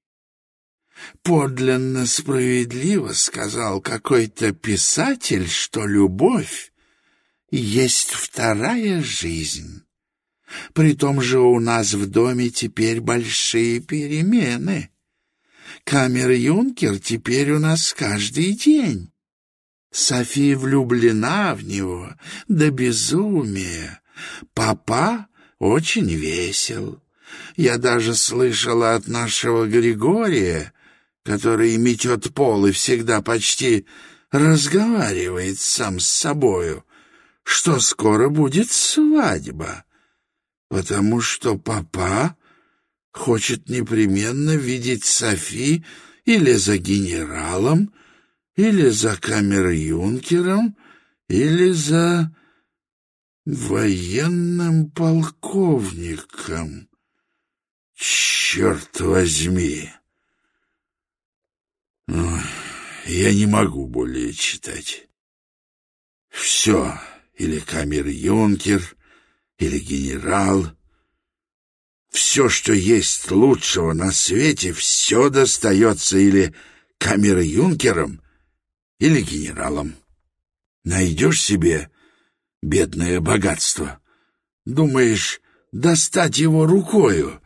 Подлинно справедливо сказал какой-то писатель, что любовь есть вторая жизнь. При том же у нас в доме теперь большие перемены. Камер-юнкер теперь у нас каждый день. София влюблена в него до безумия. Папа очень весел. Я даже слышала от нашего Григория, который метет пол и всегда почти разговаривает сам с собою, что скоро будет свадьба, потому что папа хочет непременно видеть Софи или за генералом, или за камер-юнкером, или за военным полковником. Черт возьми! Я не могу более читать. Все, или камер-юнкер, или генерал. Все, что есть лучшего на свете, все достается или камер-юнкерам, или генералом. Найдешь себе бедное богатство. Думаешь, достать его рукою?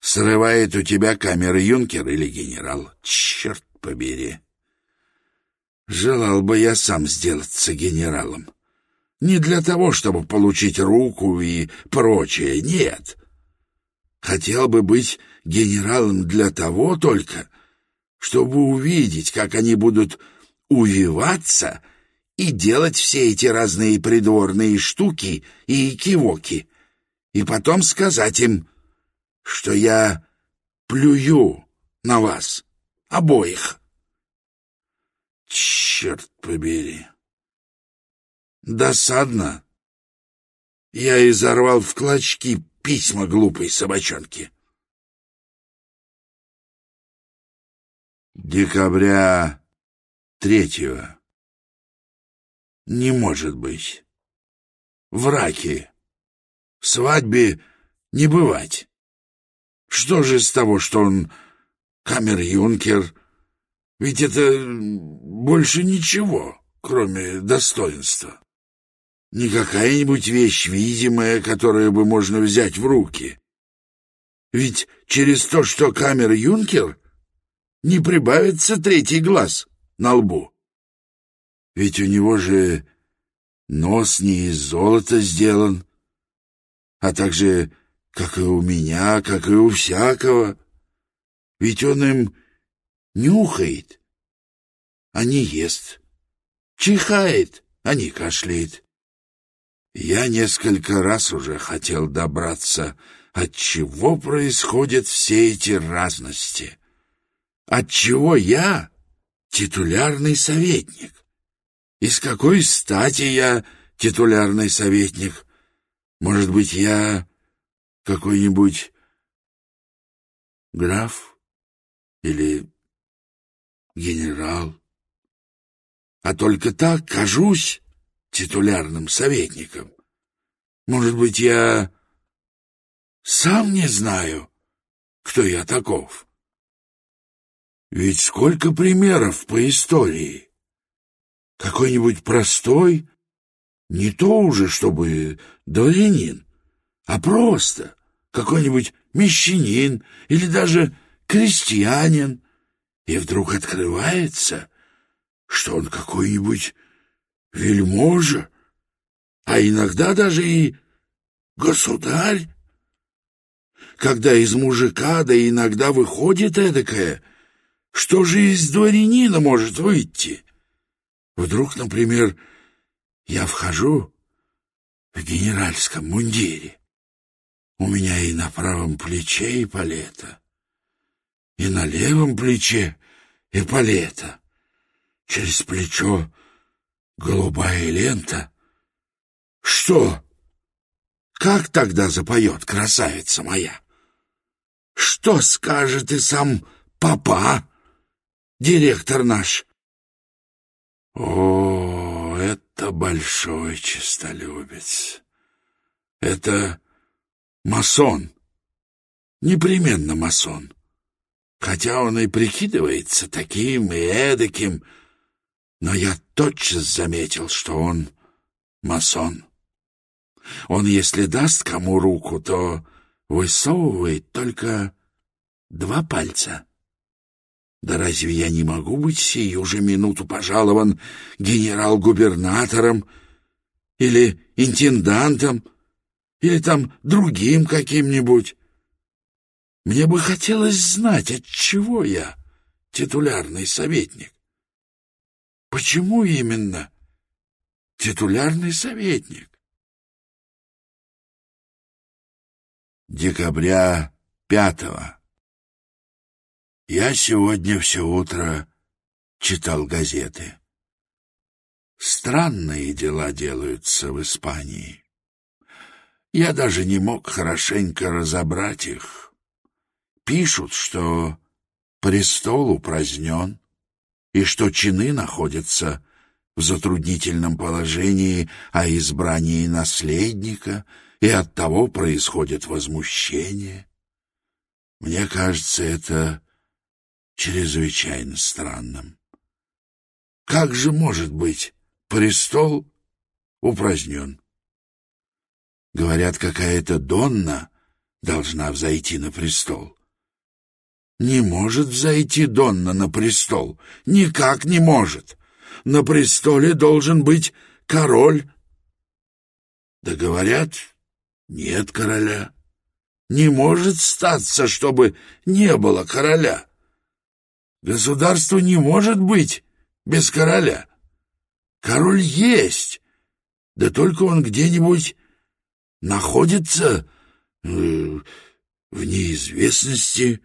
Срывает у тебя камеры юнкер или генерал. Черт побери! Желал бы я сам сделаться генералом. Не для того, чтобы получить руку и прочее, нет. Хотел бы быть генералом для того только, чтобы увидеть, как они будут увиваться и делать все эти разные придворные штуки и кивоки, и потом сказать им, что я плюю на вас обоих. Черт побери! Досадно. Я изорвал в клочки письма глупой собачонки. Декабря третьего. Не может быть. Враки. Свадьбе не бывать. Что же из того, что он камер-юнкер? Ведь это больше ничего, кроме достоинства. Не какая-нибудь вещь видимая, которую бы можно взять в руки. Ведь через то, что камер-юнкер, не прибавится третий глаз на лбу. Ведь у него же нос не из золота сделан, а также, как и у меня, как и у всякого. Ведь он им нюхает, а не ест, чихает, а не кашляет. Я несколько раз уже хотел добраться, от чего происходят все эти разности. От чего я титулярный советник? И с какой стати я титулярный советник? Может быть, я какой-нибудь граф или генерал? А только так кажусь титулярным советником. Может быть, я сам не знаю, кто я таков. Ведь сколько примеров по истории. Какой-нибудь простой, не то уже, чтобы дворянин, а просто какой-нибудь мещанин или даже крестьянин, и вдруг открывается, что он какой-нибудь вельможа, а иногда даже и государь когда из мужика, да иногда выходит эдакое. Что же из дворянина может выйти? Вдруг, например, я вхожу в генеральском мундире. У меня и на правом плече эполета, и на левом плече эполета. Через плечо голубая лента. Что? Как тогда запоет красавица моя? Что скажет и сам папа, директор наш? О, это большой честолюбец. Это масон. Непременно масон. Хотя он и прикидывается таким и эдаким, но я тотчас заметил, что он масон. Он, если даст кому руку, то высовывает только два пальца. Да разве я не могу быть сию же минуту пожалован генерал-губернатором или интендантом или там другим каким-нибудь? Мне бы хотелось знать, от чего я титулярный советник. Почему именно титулярный советник? декабря пятого. Я сегодня все утро читал газеты. Странные дела делаются в Испании. Я даже не мог хорошенько разобрать их. Пишут, что престол упразднен, и что чины находятся в затруднительном положении о избрании наследника — и от того происходит возмущение. Мне кажется это чрезвычайно странным. Как же может быть престол упразднен? Говорят, какая-то Донна должна взойти на престол. Не может взойти Донна на престол. Никак не может. На престоле должен быть король. Да говорят, нет короля. Не может статься, чтобы не было короля. Государство не может быть без короля. Король есть, да только он где-нибудь находится э, в неизвестности.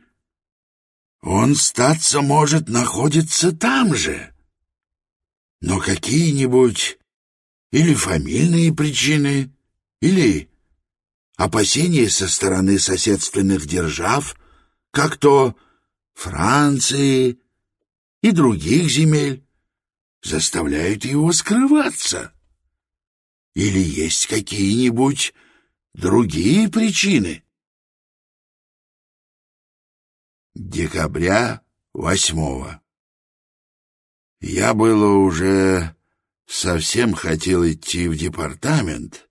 Он, статься может, находиться там же. Но какие-нибудь или фамильные причины, или опасения со стороны соседственных держав, как то Франции и других земель, заставляют его скрываться. Или есть какие-нибудь другие причины? Декабря восьмого. Я было уже совсем хотел идти в департамент,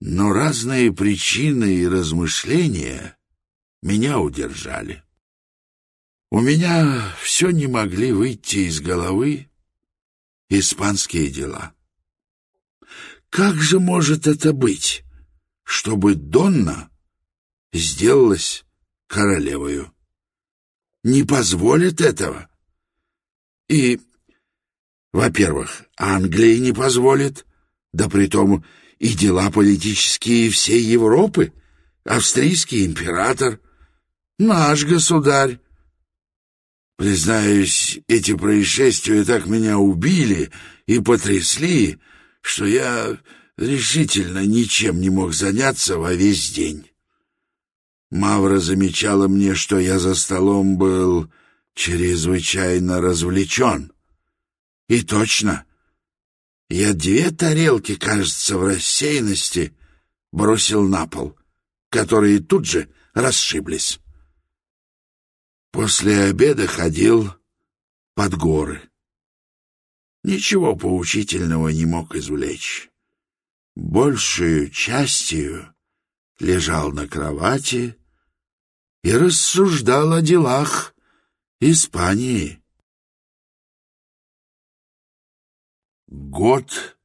но разные причины и размышления меня удержали. У меня все не могли выйти из головы испанские дела. Как же может это быть, чтобы Донна сделалась королевою? Не позволит этого. И, во-первых, Англия не позволит, да притом и дела политические всей Европы, австрийский император, наш государь. Признаюсь, эти происшествия так меня убили и потрясли, что я решительно ничем не мог заняться во весь день. Мавра замечала мне, что я за столом был чрезвычайно развлечен. И точно, я две тарелки, кажется, в рассеянности бросил на пол, которые тут же расшиблись. После обеда ходил под горы. Ничего поучительного не мог извлечь. Большую частью лежал на кровати и рассуждал о делах Испании. Год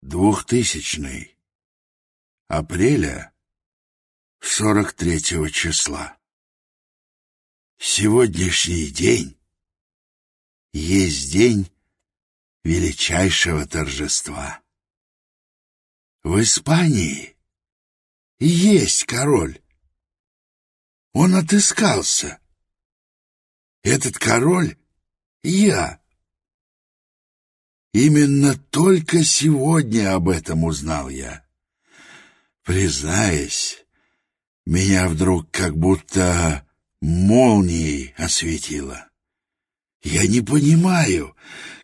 двухтысячный. Апреля сорок третьего числа. Сегодняшний день есть день величайшего торжества. В Испании есть король. Он отыскался. Этот король — я. Именно только сегодня об этом узнал я. Признаюсь, меня вдруг как будто молнией осветило. Я не понимаю,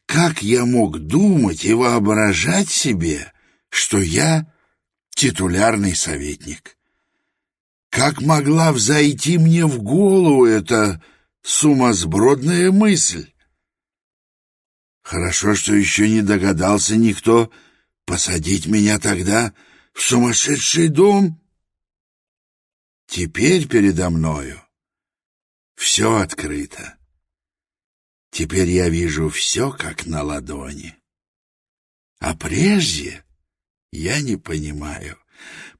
как я мог думать и воображать себе, что я титулярный советник. Как могла взойти мне в голову эта сумасбродная мысль? Хорошо, что еще не догадался никто посадить меня тогда в сумасшедший дом. Теперь передо мною все открыто. Теперь я вижу все как на ладони. А прежде я не понимаю.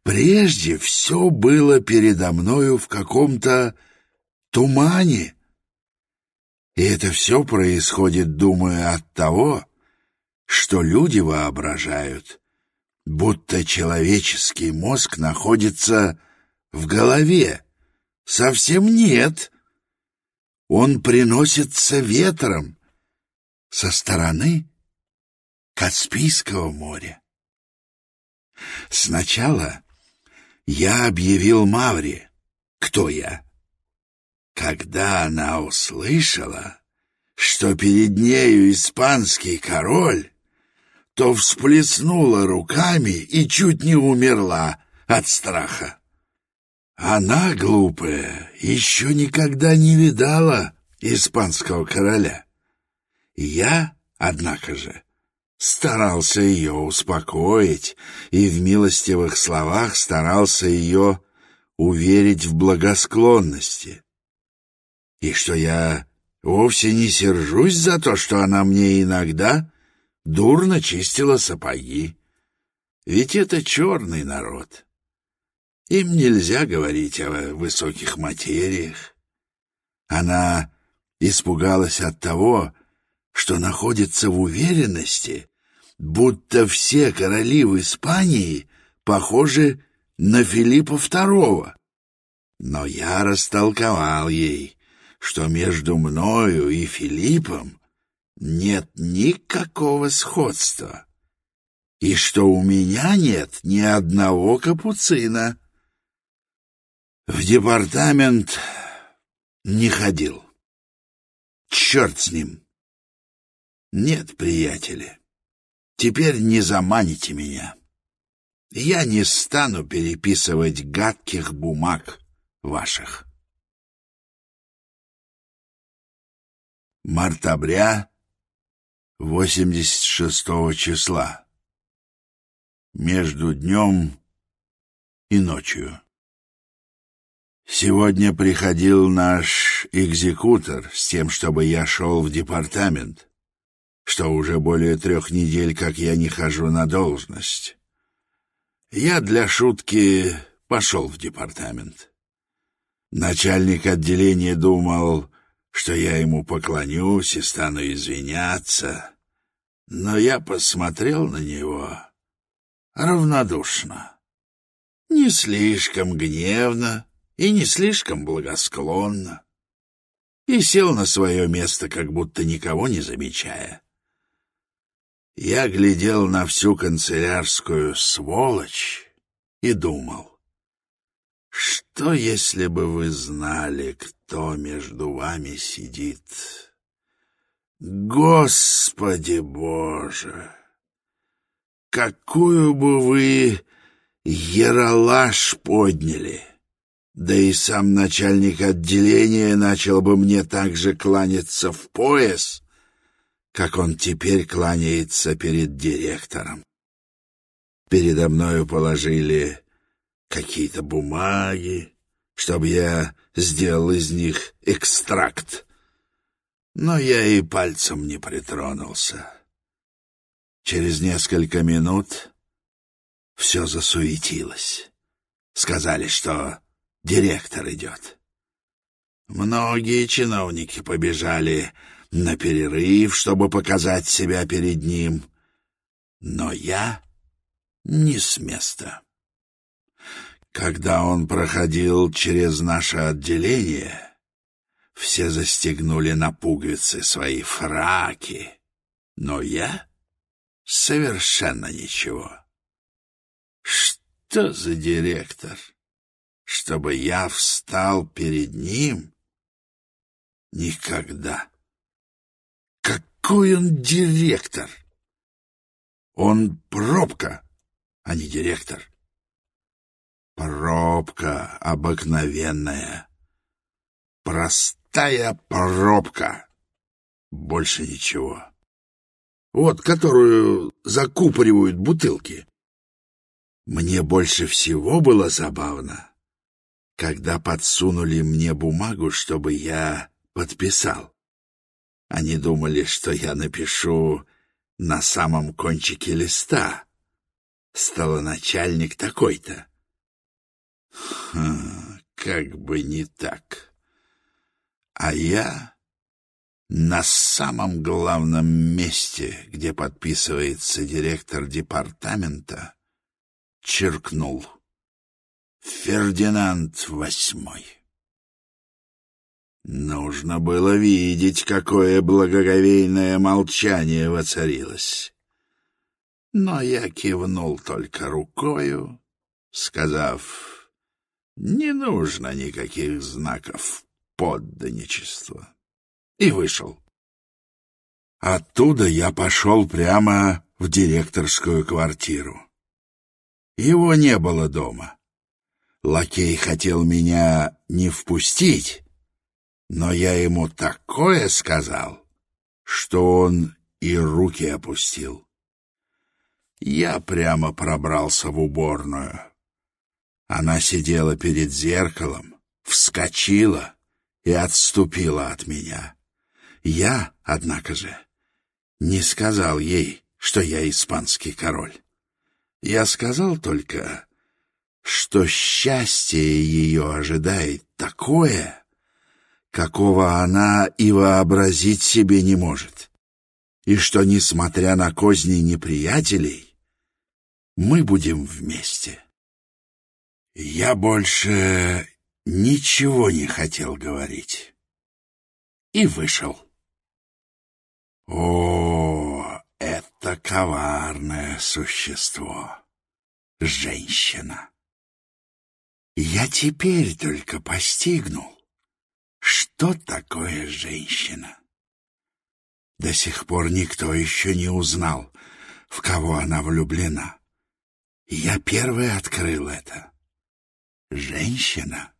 Прежде все было передо мною в каком-то тумане. И это все происходит, думаю, от того, что люди воображают, будто человеческий мозг находится в голове. Совсем нет. Он приносится ветром со стороны Каспийского моря. Сначала я объявил Мавре, кто я. Когда она услышала, что перед нею испанский король, то всплеснула руками и чуть не умерла от страха. Она, глупая, еще никогда не видала испанского короля. Я, однако же, старался ее успокоить и в милостивых словах старался ее уверить в благосклонности. И что я вовсе не сержусь за то, что она мне иногда дурно чистила сапоги. Ведь это черный народ. Им нельзя говорить о высоких материях. Она испугалась от того, что находится в уверенности, будто все короли в Испании похожи на Филиппа II. Но я растолковал ей, что между мною и Филиппом нет никакого сходства, и что у меня нет ни одного капуцина. В департамент не ходил. Черт с ним. Нет, приятели, теперь не заманите меня. Я не стану переписывать гадких бумаг ваших. Мартабря 86 числа. Между днем и ночью. Сегодня приходил наш экзекутор с тем, чтобы я шел в департамент, что уже более трех недель, как я не хожу на должность. Я для шутки пошел в департамент. Начальник отделения думал, что я ему поклонюсь и стану извиняться, но я посмотрел на него равнодушно, не слишком гневно, и не слишком благосклонно, и сел на свое место, как будто никого не замечая. Я глядел на всю канцелярскую сволочь и думал, что если бы вы знали, кто между вами сидит? Господи Боже! Какую бы вы яролаж подняли! Да и сам начальник отделения начал бы мне также кланяться в пояс, как он теперь кланяется перед директором. Передо мною положили какие-то бумаги, чтобы я сделал из них экстракт. Но я и пальцем не притронулся. Через несколько минут все засуетилось. Сказали, что директор идет. Многие чиновники побежали на перерыв, чтобы показать себя перед ним. Но я не с места. Когда он проходил через наше отделение, все застегнули на пуговицы свои фраки, но я совершенно ничего. Что за директор? Чтобы я встал перед ним? Никогда. Какой он директор? Он пробка, а не директор. Пробка обыкновенная. Простая пробка. Больше ничего. Вот, которую закупоривают бутылки. Мне больше всего было забавно, когда подсунули мне бумагу, чтобы я подписал. Они думали, что я напишу на самом кончике листа. Столоначальник такой-то. Как бы не так. А я на самом главном месте, где подписывается директор департамента, черкнул Фердинанд Восьмой. Нужно было видеть, какое благоговейное молчание воцарилось. Но я кивнул только рукою, сказав не нужно никаких знаков подданничества. И вышел. Оттуда я пошел прямо в директорскую квартиру. Его не было дома. Лакей хотел меня не впустить, но я ему такое сказал, что он и руки опустил. Я прямо пробрался в уборную. Она сидела перед зеркалом, вскочила и отступила от меня. Я, однако же, не сказал ей, что я испанский король. Я сказал только, что счастье ее ожидает такое, какого она и вообразить себе не может, и что, несмотря на козни неприятелей, мы будем вместе. Я больше ничего не хотел говорить. И вышел. О, это коварное существо. Женщина. Я теперь только постигнул, что такое женщина. До сих пор никто еще не узнал, в кого она влюблена. Я первый открыл это. Женщина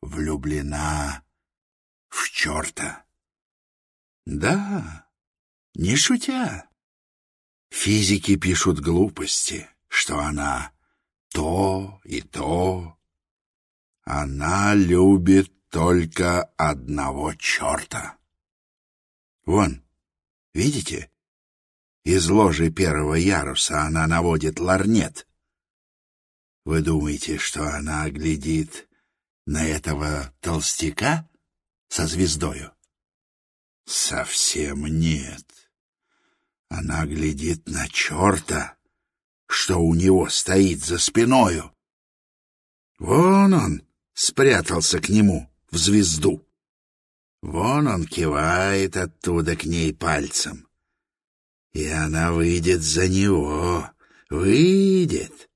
влюблена в черта. Да, не шутя. Физики пишут глупости, что она то и то. Она любит только одного черта. Вон, видите? Из ложи первого яруса она наводит ларнет. Вы думаете, что она глядит на этого толстяка со звездою? Совсем нет. Она глядит на черта, что у него стоит за спиною. Вон он спрятался к нему в звезду. Вон он кивает оттуда к ней пальцем. и она выйдет за него, выйдет.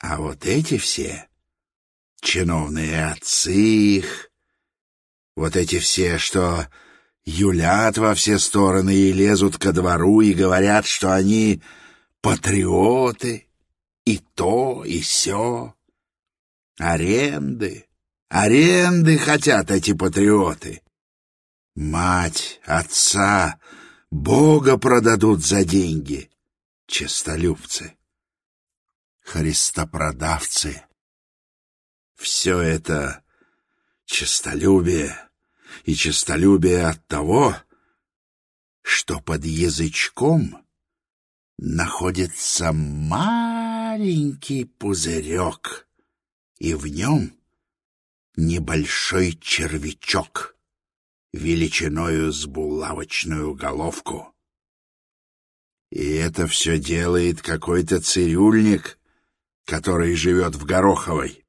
А вот эти все, чиновные отцы их, вот эти все, что юлят во все стороны и лезут ко двору и говорят, что они патриоты, и то, и сё. Аренды, аренды хотят эти патриоты. Мать, отца, Бога продадут за деньги. Честолюбцы, христопродавцы. Все это честолюбие, и честолюбие от того, что под язычком находится маленький пузырек, и в нем небольшой червячок величиною с булавочную головку. И это все делает какой-то цирюльник, который живет в Гороховой.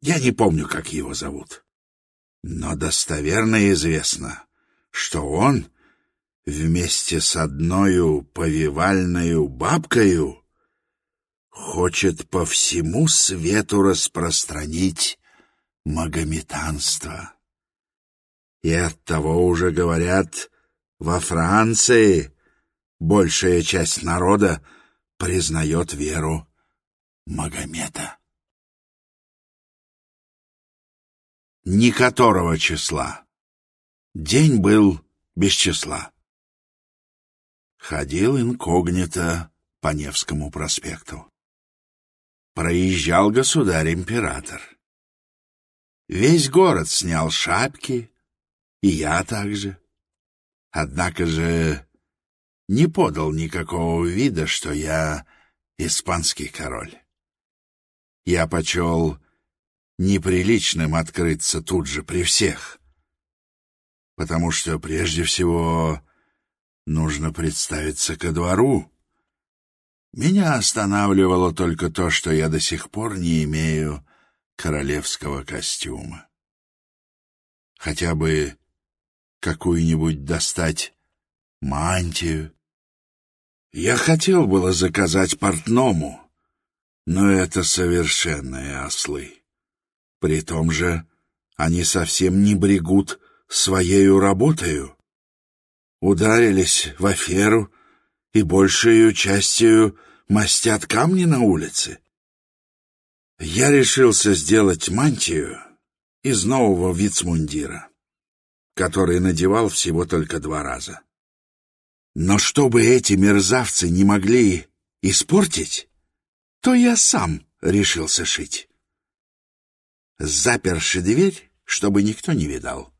Я не помню, как его зовут. Но достоверно известно, что он вместе с одною повивальною бабкою хочет по всему свету распространить магометанство. И оттого уже говорят, во Франции большая часть народа признает веру Магомета. Ни которого числа. День был без числа. Ходил инкогнито по Невскому проспекту. Проезжал государь-император. Весь город снял шапки, и я также. Однако же не подал никакого вида, что я испанский король. Я почел неприличным открыться тут же при всех, потому что прежде всего нужно представиться ко двору. Меня останавливало только то, что я до сих пор не имею королевского костюма. Хотя бы какую-нибудь достать мантию. Я хотел было заказать портному, но это совершенные ослы. При том же они совсем не брегут своею работою ударились в аферу и большую частью мастят камни на улице. Я решился сделать мантию из нового вицмундира, который надевал всего только два раза. Но чтобы эти мерзавцы не могли испортить, то я сам решился шить. Заперши дверь, чтобы никто не видал.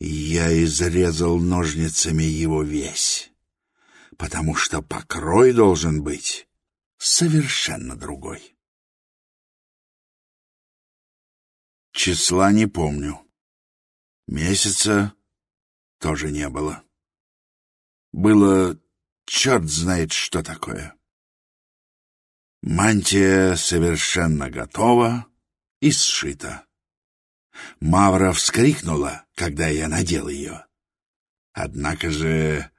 Я изрезал ножницами его весь, потому что покрой должен быть совершенно другой. Числа не помню. Месяца тоже не было. Было черт знает что такое. Мантия совершенно готова и сшита. Мавра вскрикнула, когда я надел ее. Однако же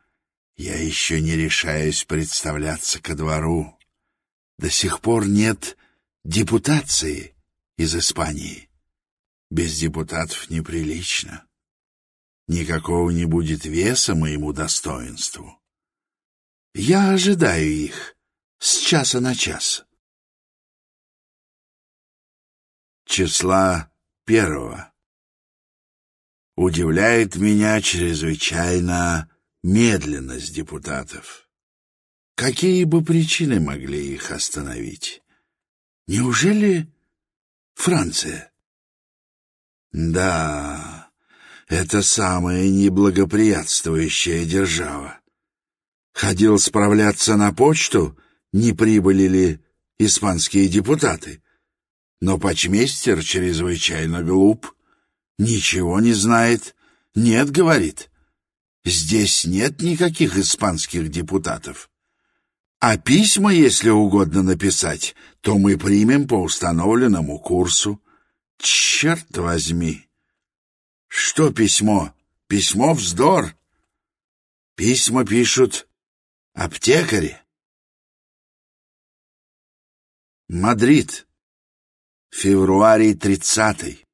я еще не решаюсь представляться ко двору. До сих пор нет депутации из Испании. Без депутатов неприлично. Никакого не будет веса моему достоинству. Я ожидаю их с часа на час. Числа первого. Удивляет меня чрезвычайно медленность депутатов. Какие бы причины могли их остановить? Неужели Франция? Да, это самая неблагоприятствующая держава. Ходил справляться на почту, не прибыли ли испанские депутаты. Но почмейстер чрезвычайно глуп, ничего не знает. Нет, говорит, здесь нет никаких испанских депутатов. А письма, если угодно написать, то мы примем по установленному курсу. Черт возьми! Что письмо? Письмо вздор. Письма пишут аптекари. Мадрид. Февруарий тридцатый.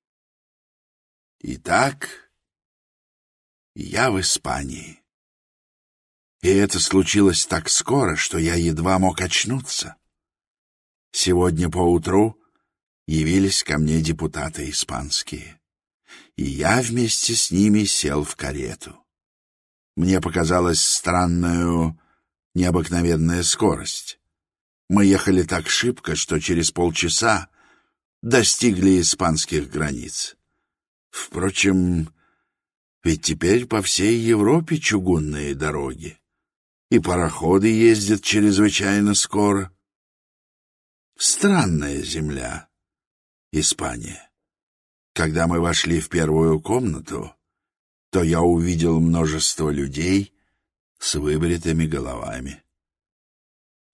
Итак, я в Испании. И это случилось так скоро, что я едва мог очнуться. Сегодня поутру явились ко мне депутаты испанские, и я вместе с ними сел в карету. Мне показалась странную, необыкновенная скорость. Мы ехали так шибко, что через полчаса достигли испанских границ. Впрочем, ведь теперь по всей Европе чугунные дороги, и пароходы ездят чрезвычайно скоро. Странная земля, Испания. Когда мы вошли в первую комнату, то я увидел множество людей с выбритыми головами.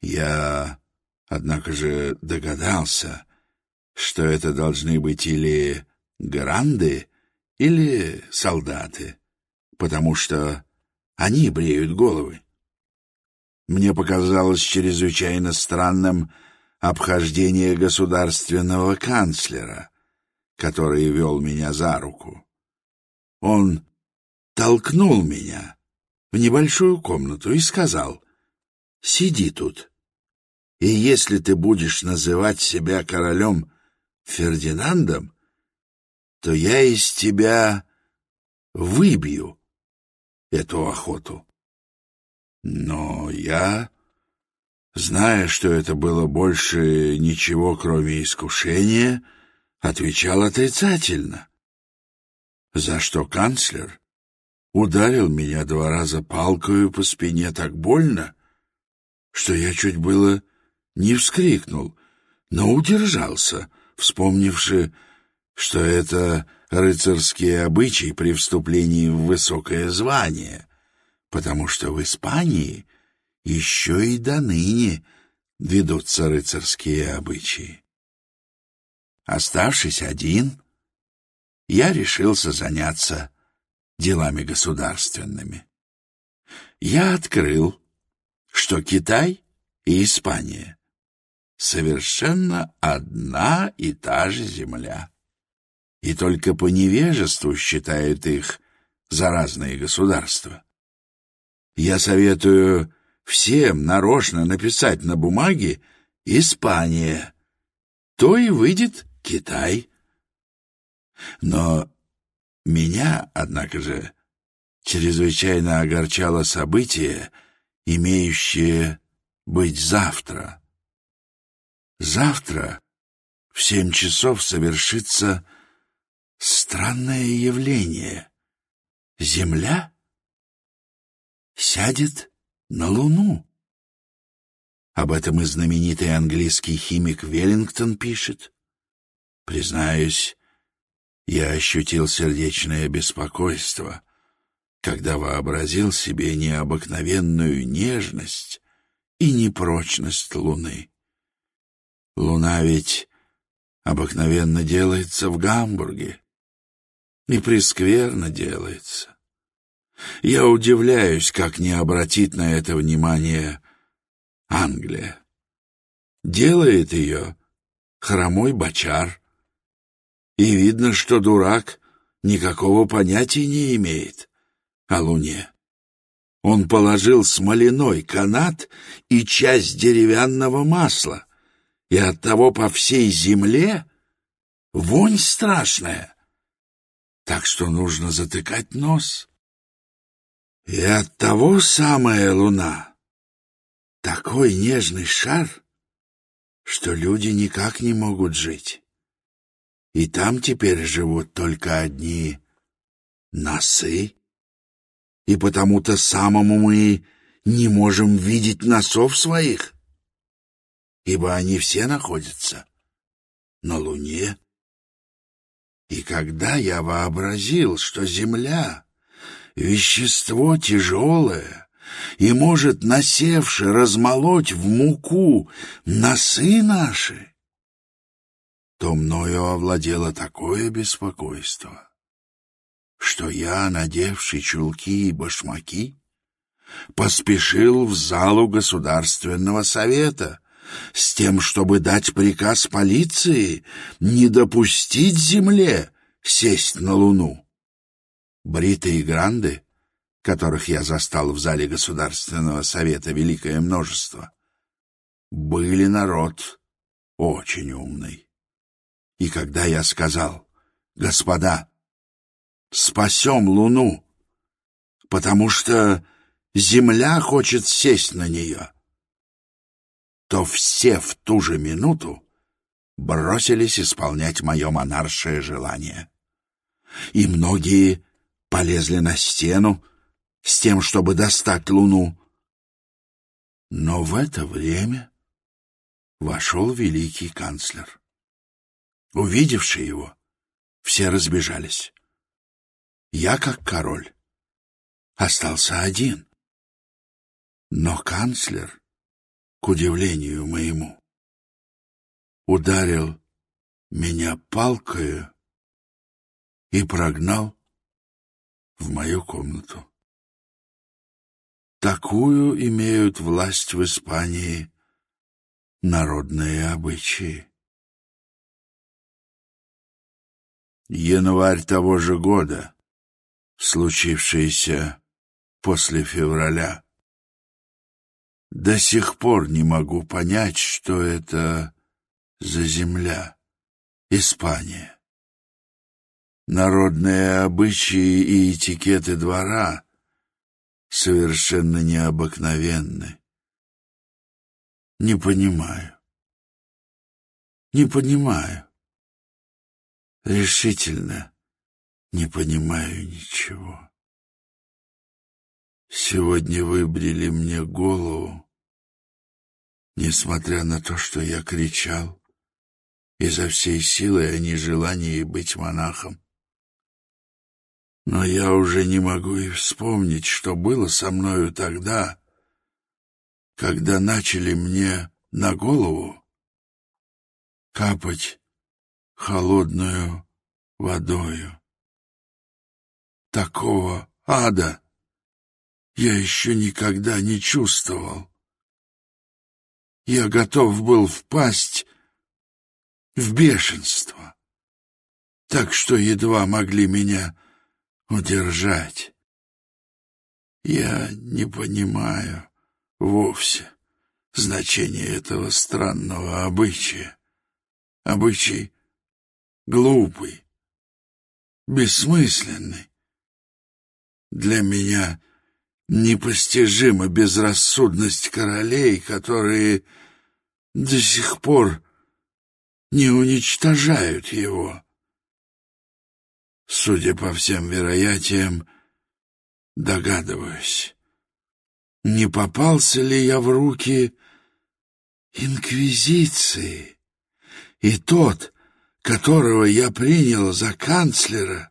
Я, однако же, догадался, что это должны быть или гранды, или солдаты, потому что они бреют головы. Мне показалось чрезвычайно странным обхождение государственного канцлера, который вел меня за руку. Он толкнул меня в небольшую комнату и сказал, «Сиди тут, и если ты будешь называть себя королем Фердинандом, то я из тебя выбью эту охоту». Но я, зная, что это было больше ничего, кроме искушения, отвечал отрицательно, за что канцлер ударил меня два раза палкою по спине так больно, что я чуть было не вскрикнул, но удержался, вспомнивши, что это рыцарские обычаи при вступлении в высокое звание, потому что в Испании еще и до ныне ведутся рыцарские обычаи. Оставшись один, я решился заняться делами государственными. Я открыл, что Китай и Испания совершенно одна и та же земля, и только по невежеству считают их за разные государства. Я советую всем нарочно написать на бумаге «Испания», то и выйдет Китай. Но меня, однако же, чрезвычайно огорчало событие, имеющее быть завтра. Завтра в семь часов совершится странное явление. Земля сядет на Луну. Об этом и знаменитый английский химик Веллингтон пишет. Признаюсь, я ощутил сердечное беспокойство, когда вообразил себе необыкновенную нежность и непрочность Луны. Луна ведь обыкновенно делается в Гамбурге и прескверно делается. Я удивляюсь, как не обратит на это внимание Англия. Делает ее хромой бочар, и видно, что дурак никакого понятия не имеет о Луне. Он положил смоляной канат и часть деревянного масла, и оттого по всей земле вонь страшная. Так что нужно затыкать нос. И оттого самая луна — такой нежный шар, что люди никак не могут жить. И там теперь живут только одни носы. И потому-то самому мы не можем видеть носов своих, ибо они все находятся на Луне. И когда я вообразил, что Земля — вещество тяжелое, и может, насевши, размолоть в муку носы наши, то мною овладело такое беспокойство, что я, надевший чулки и башмаки, поспешил в залу Государственного совета с тем, чтобы дать приказ полиции не допустить Земле сесть на Луну. Бритые гранды, которых я застал в зале Государственного совета великое множество, были народ очень умный. И когда я сказал, господа, спасем Луну, потому что Земля хочет сесть на нее, то все в ту же минуту бросились исполнять мое монаршее желание. И многие полезли на стену с тем, чтобы достать луну. Но в это время вошел великий канцлер. Увидевший его, все разбежались. Я, как король, остался один. Но канцлер, к удивлению моему, ударил меня палкою и прогнал в мою комнату. Такую имеют власть в Испании народные обычаи. Январь того же года, случившийся после февраля. До сих пор не могу понять, что это за земля, Испания. Народные обычаи и этикеты двора совершенно необыкновенны. Не понимаю. Не понимаю. Решительно не понимаю ничего. Сегодня выбрили мне голову, несмотря на то, что я кричал изо всей силы о нежелании быть монахом. Но я уже не могу и вспомнить, что было со мною тогда, когда начали мне на голову капать холодную водою. Такого ада я еще никогда не чувствовал. Я готов был впасть в бешенство, так что едва могли меня удержать. Я не понимаю вовсе значения этого странного обычая. Обычай глупый, бессмысленный. Для меня непостижима безрассудность королей, которые до сих пор не уничтожают его. Судя по всем вероятиям, догадываюсь, не попался ли я в руки инквизиции, и тот, которого я принял за канцлера,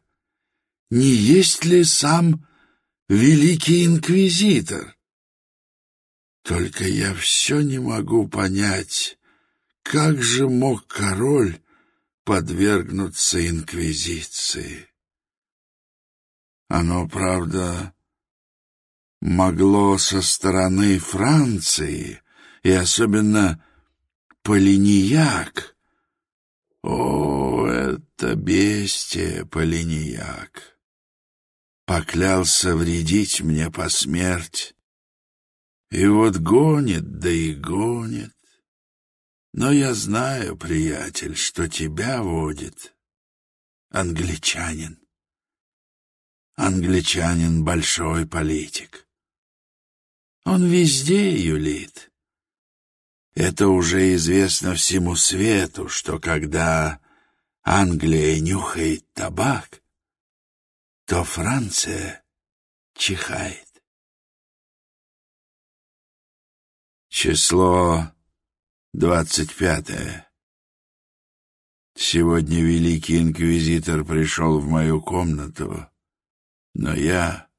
не есть ли сам великий инквизитор? Только я все не могу понять, как же мог король подвергнуться инквизиции? Оно, правда, могло со стороны Франции, и особенно Полиньяк, о, это бестия, Полиньяк! Поклялся вредить мне по смерть. И вот гонит, да и гонит. Но я знаю, приятель, что тебя водит англичанин. Англичанин — большой политик. Он везде юлит. Это уже известно всему свету, что когда Англия нюхает табак, то Франция чихает. Число двадцать пятое. Сегодня великий инквизитор пришел в мою комнату, но я,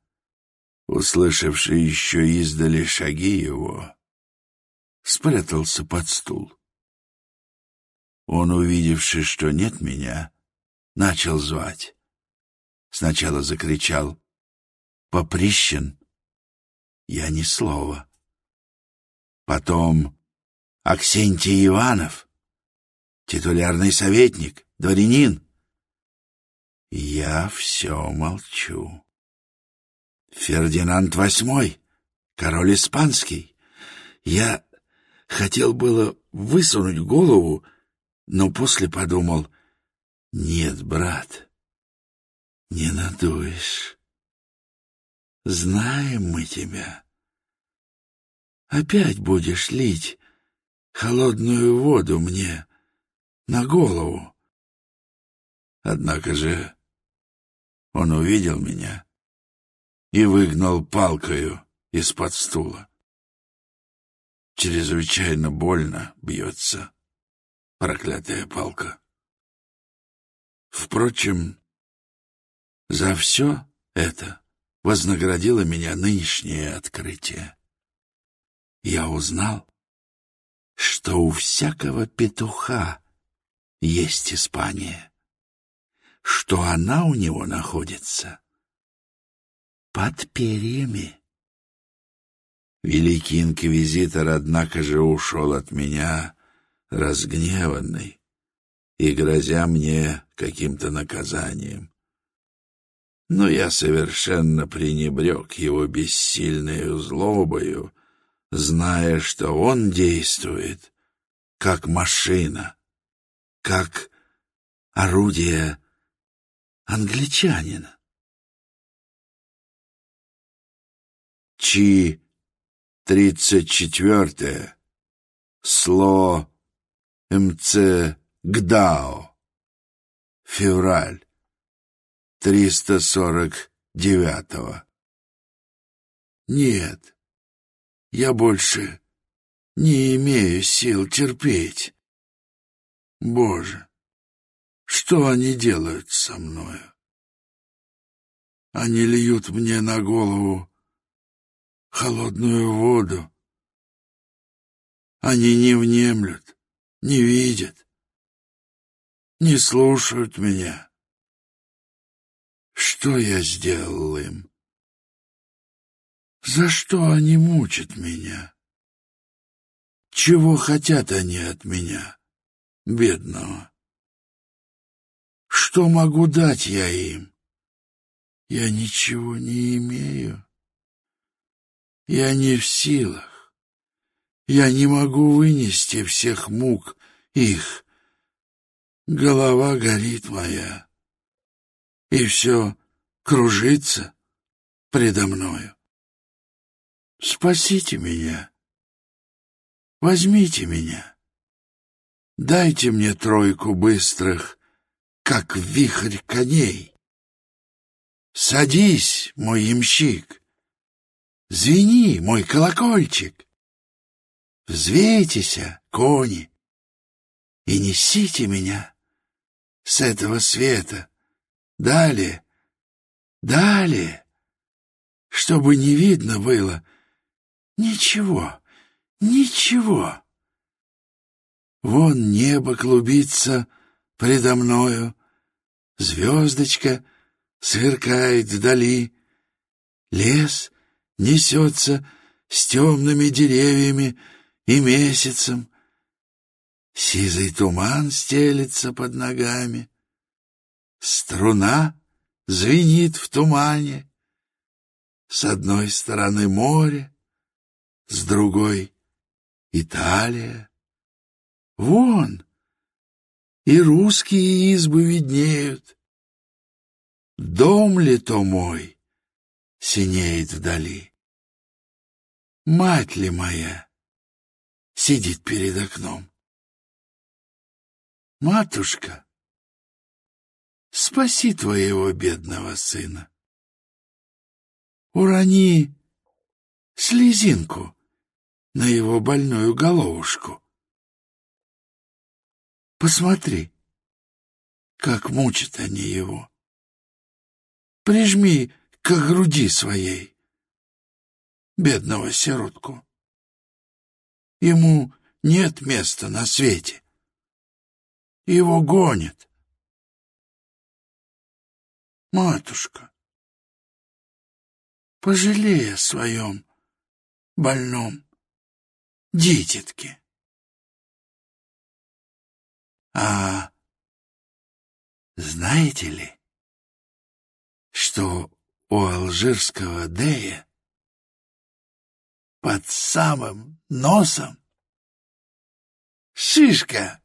услышавший еще издали шаги его, спрятался под стул. Он, увидевши, что нет меня, начал звать. Сначала закричал «Поприщен!», Я ни слова. Потом Аксентий Иванов, титулярный советник, дворянин. Я все молчу. Фердинанд VIII, король испанский. Я хотел было высунуть голову, но после подумал, нет, брат, не надуешь. Знаем мы тебя. Опять будешь лить холодную воду мне на голову. Однако же он увидел меня и выгнал палкою из-под стула. Чрезвычайно больно бьется проклятая палка. Впрочем, за все это вознаградило меня нынешнее открытие. Я узнал, что у всякого петуха есть Испания, что она у него находится под перьями. Великий инквизитор, однако же, ушел от меня разгневанный и грозя мне каким-то наказанием. Но я совершенно пренебрег его бессильной злобою, зная, что он действует как машина, как орудие англичанина. Чи тридцать четвертое. Сло МЦ Гдао. Февраль триста сорок девятого. Нет, я больше не имею сил терпеть. Боже, что они делают со мною? Они льют мне на голову холодную воду. Они не внемлют, не видят, не слушают меня. Что я сделал им? За что они мучат меня? Чего хотят они от меня, бедного? Что могу дать я им? Я ничего не имею. Я не в силах. Я не могу вынести всех мук их. Голова горит моя, и все кружится предо мною. Спасите меня. Возьмите меня. Дайте мне тройку быстрых, как вихрь коней. Садись, мой ямщик. Звени, мой колокольчик. Взвейтеся, кони, и несите меня с этого света далее, далее, чтобы не видно было ничего, ничего. Вон небо клубится предо мною, звездочка сверкает вдали, лес несется с темными деревьями и месяцем, сизый туман стелется под ногами, струна звенит в тумане, с одной стороны море, с другой — Италия. Вон и русские избы виднеют. Дом ли то мой синеет вдали? Мать ли моя сидит перед окном? Матушка, спаси твоего бедного сына. Урони слезинку на его больную головушку. Посмотри, как мучат они его. Прижми к груди своей бедного сиротку. Ему нет места на свете. Его гонят. Матушка, пожалей о своем больном дитятке. А знаете ли, что у алжирского Дея под самым носом шишка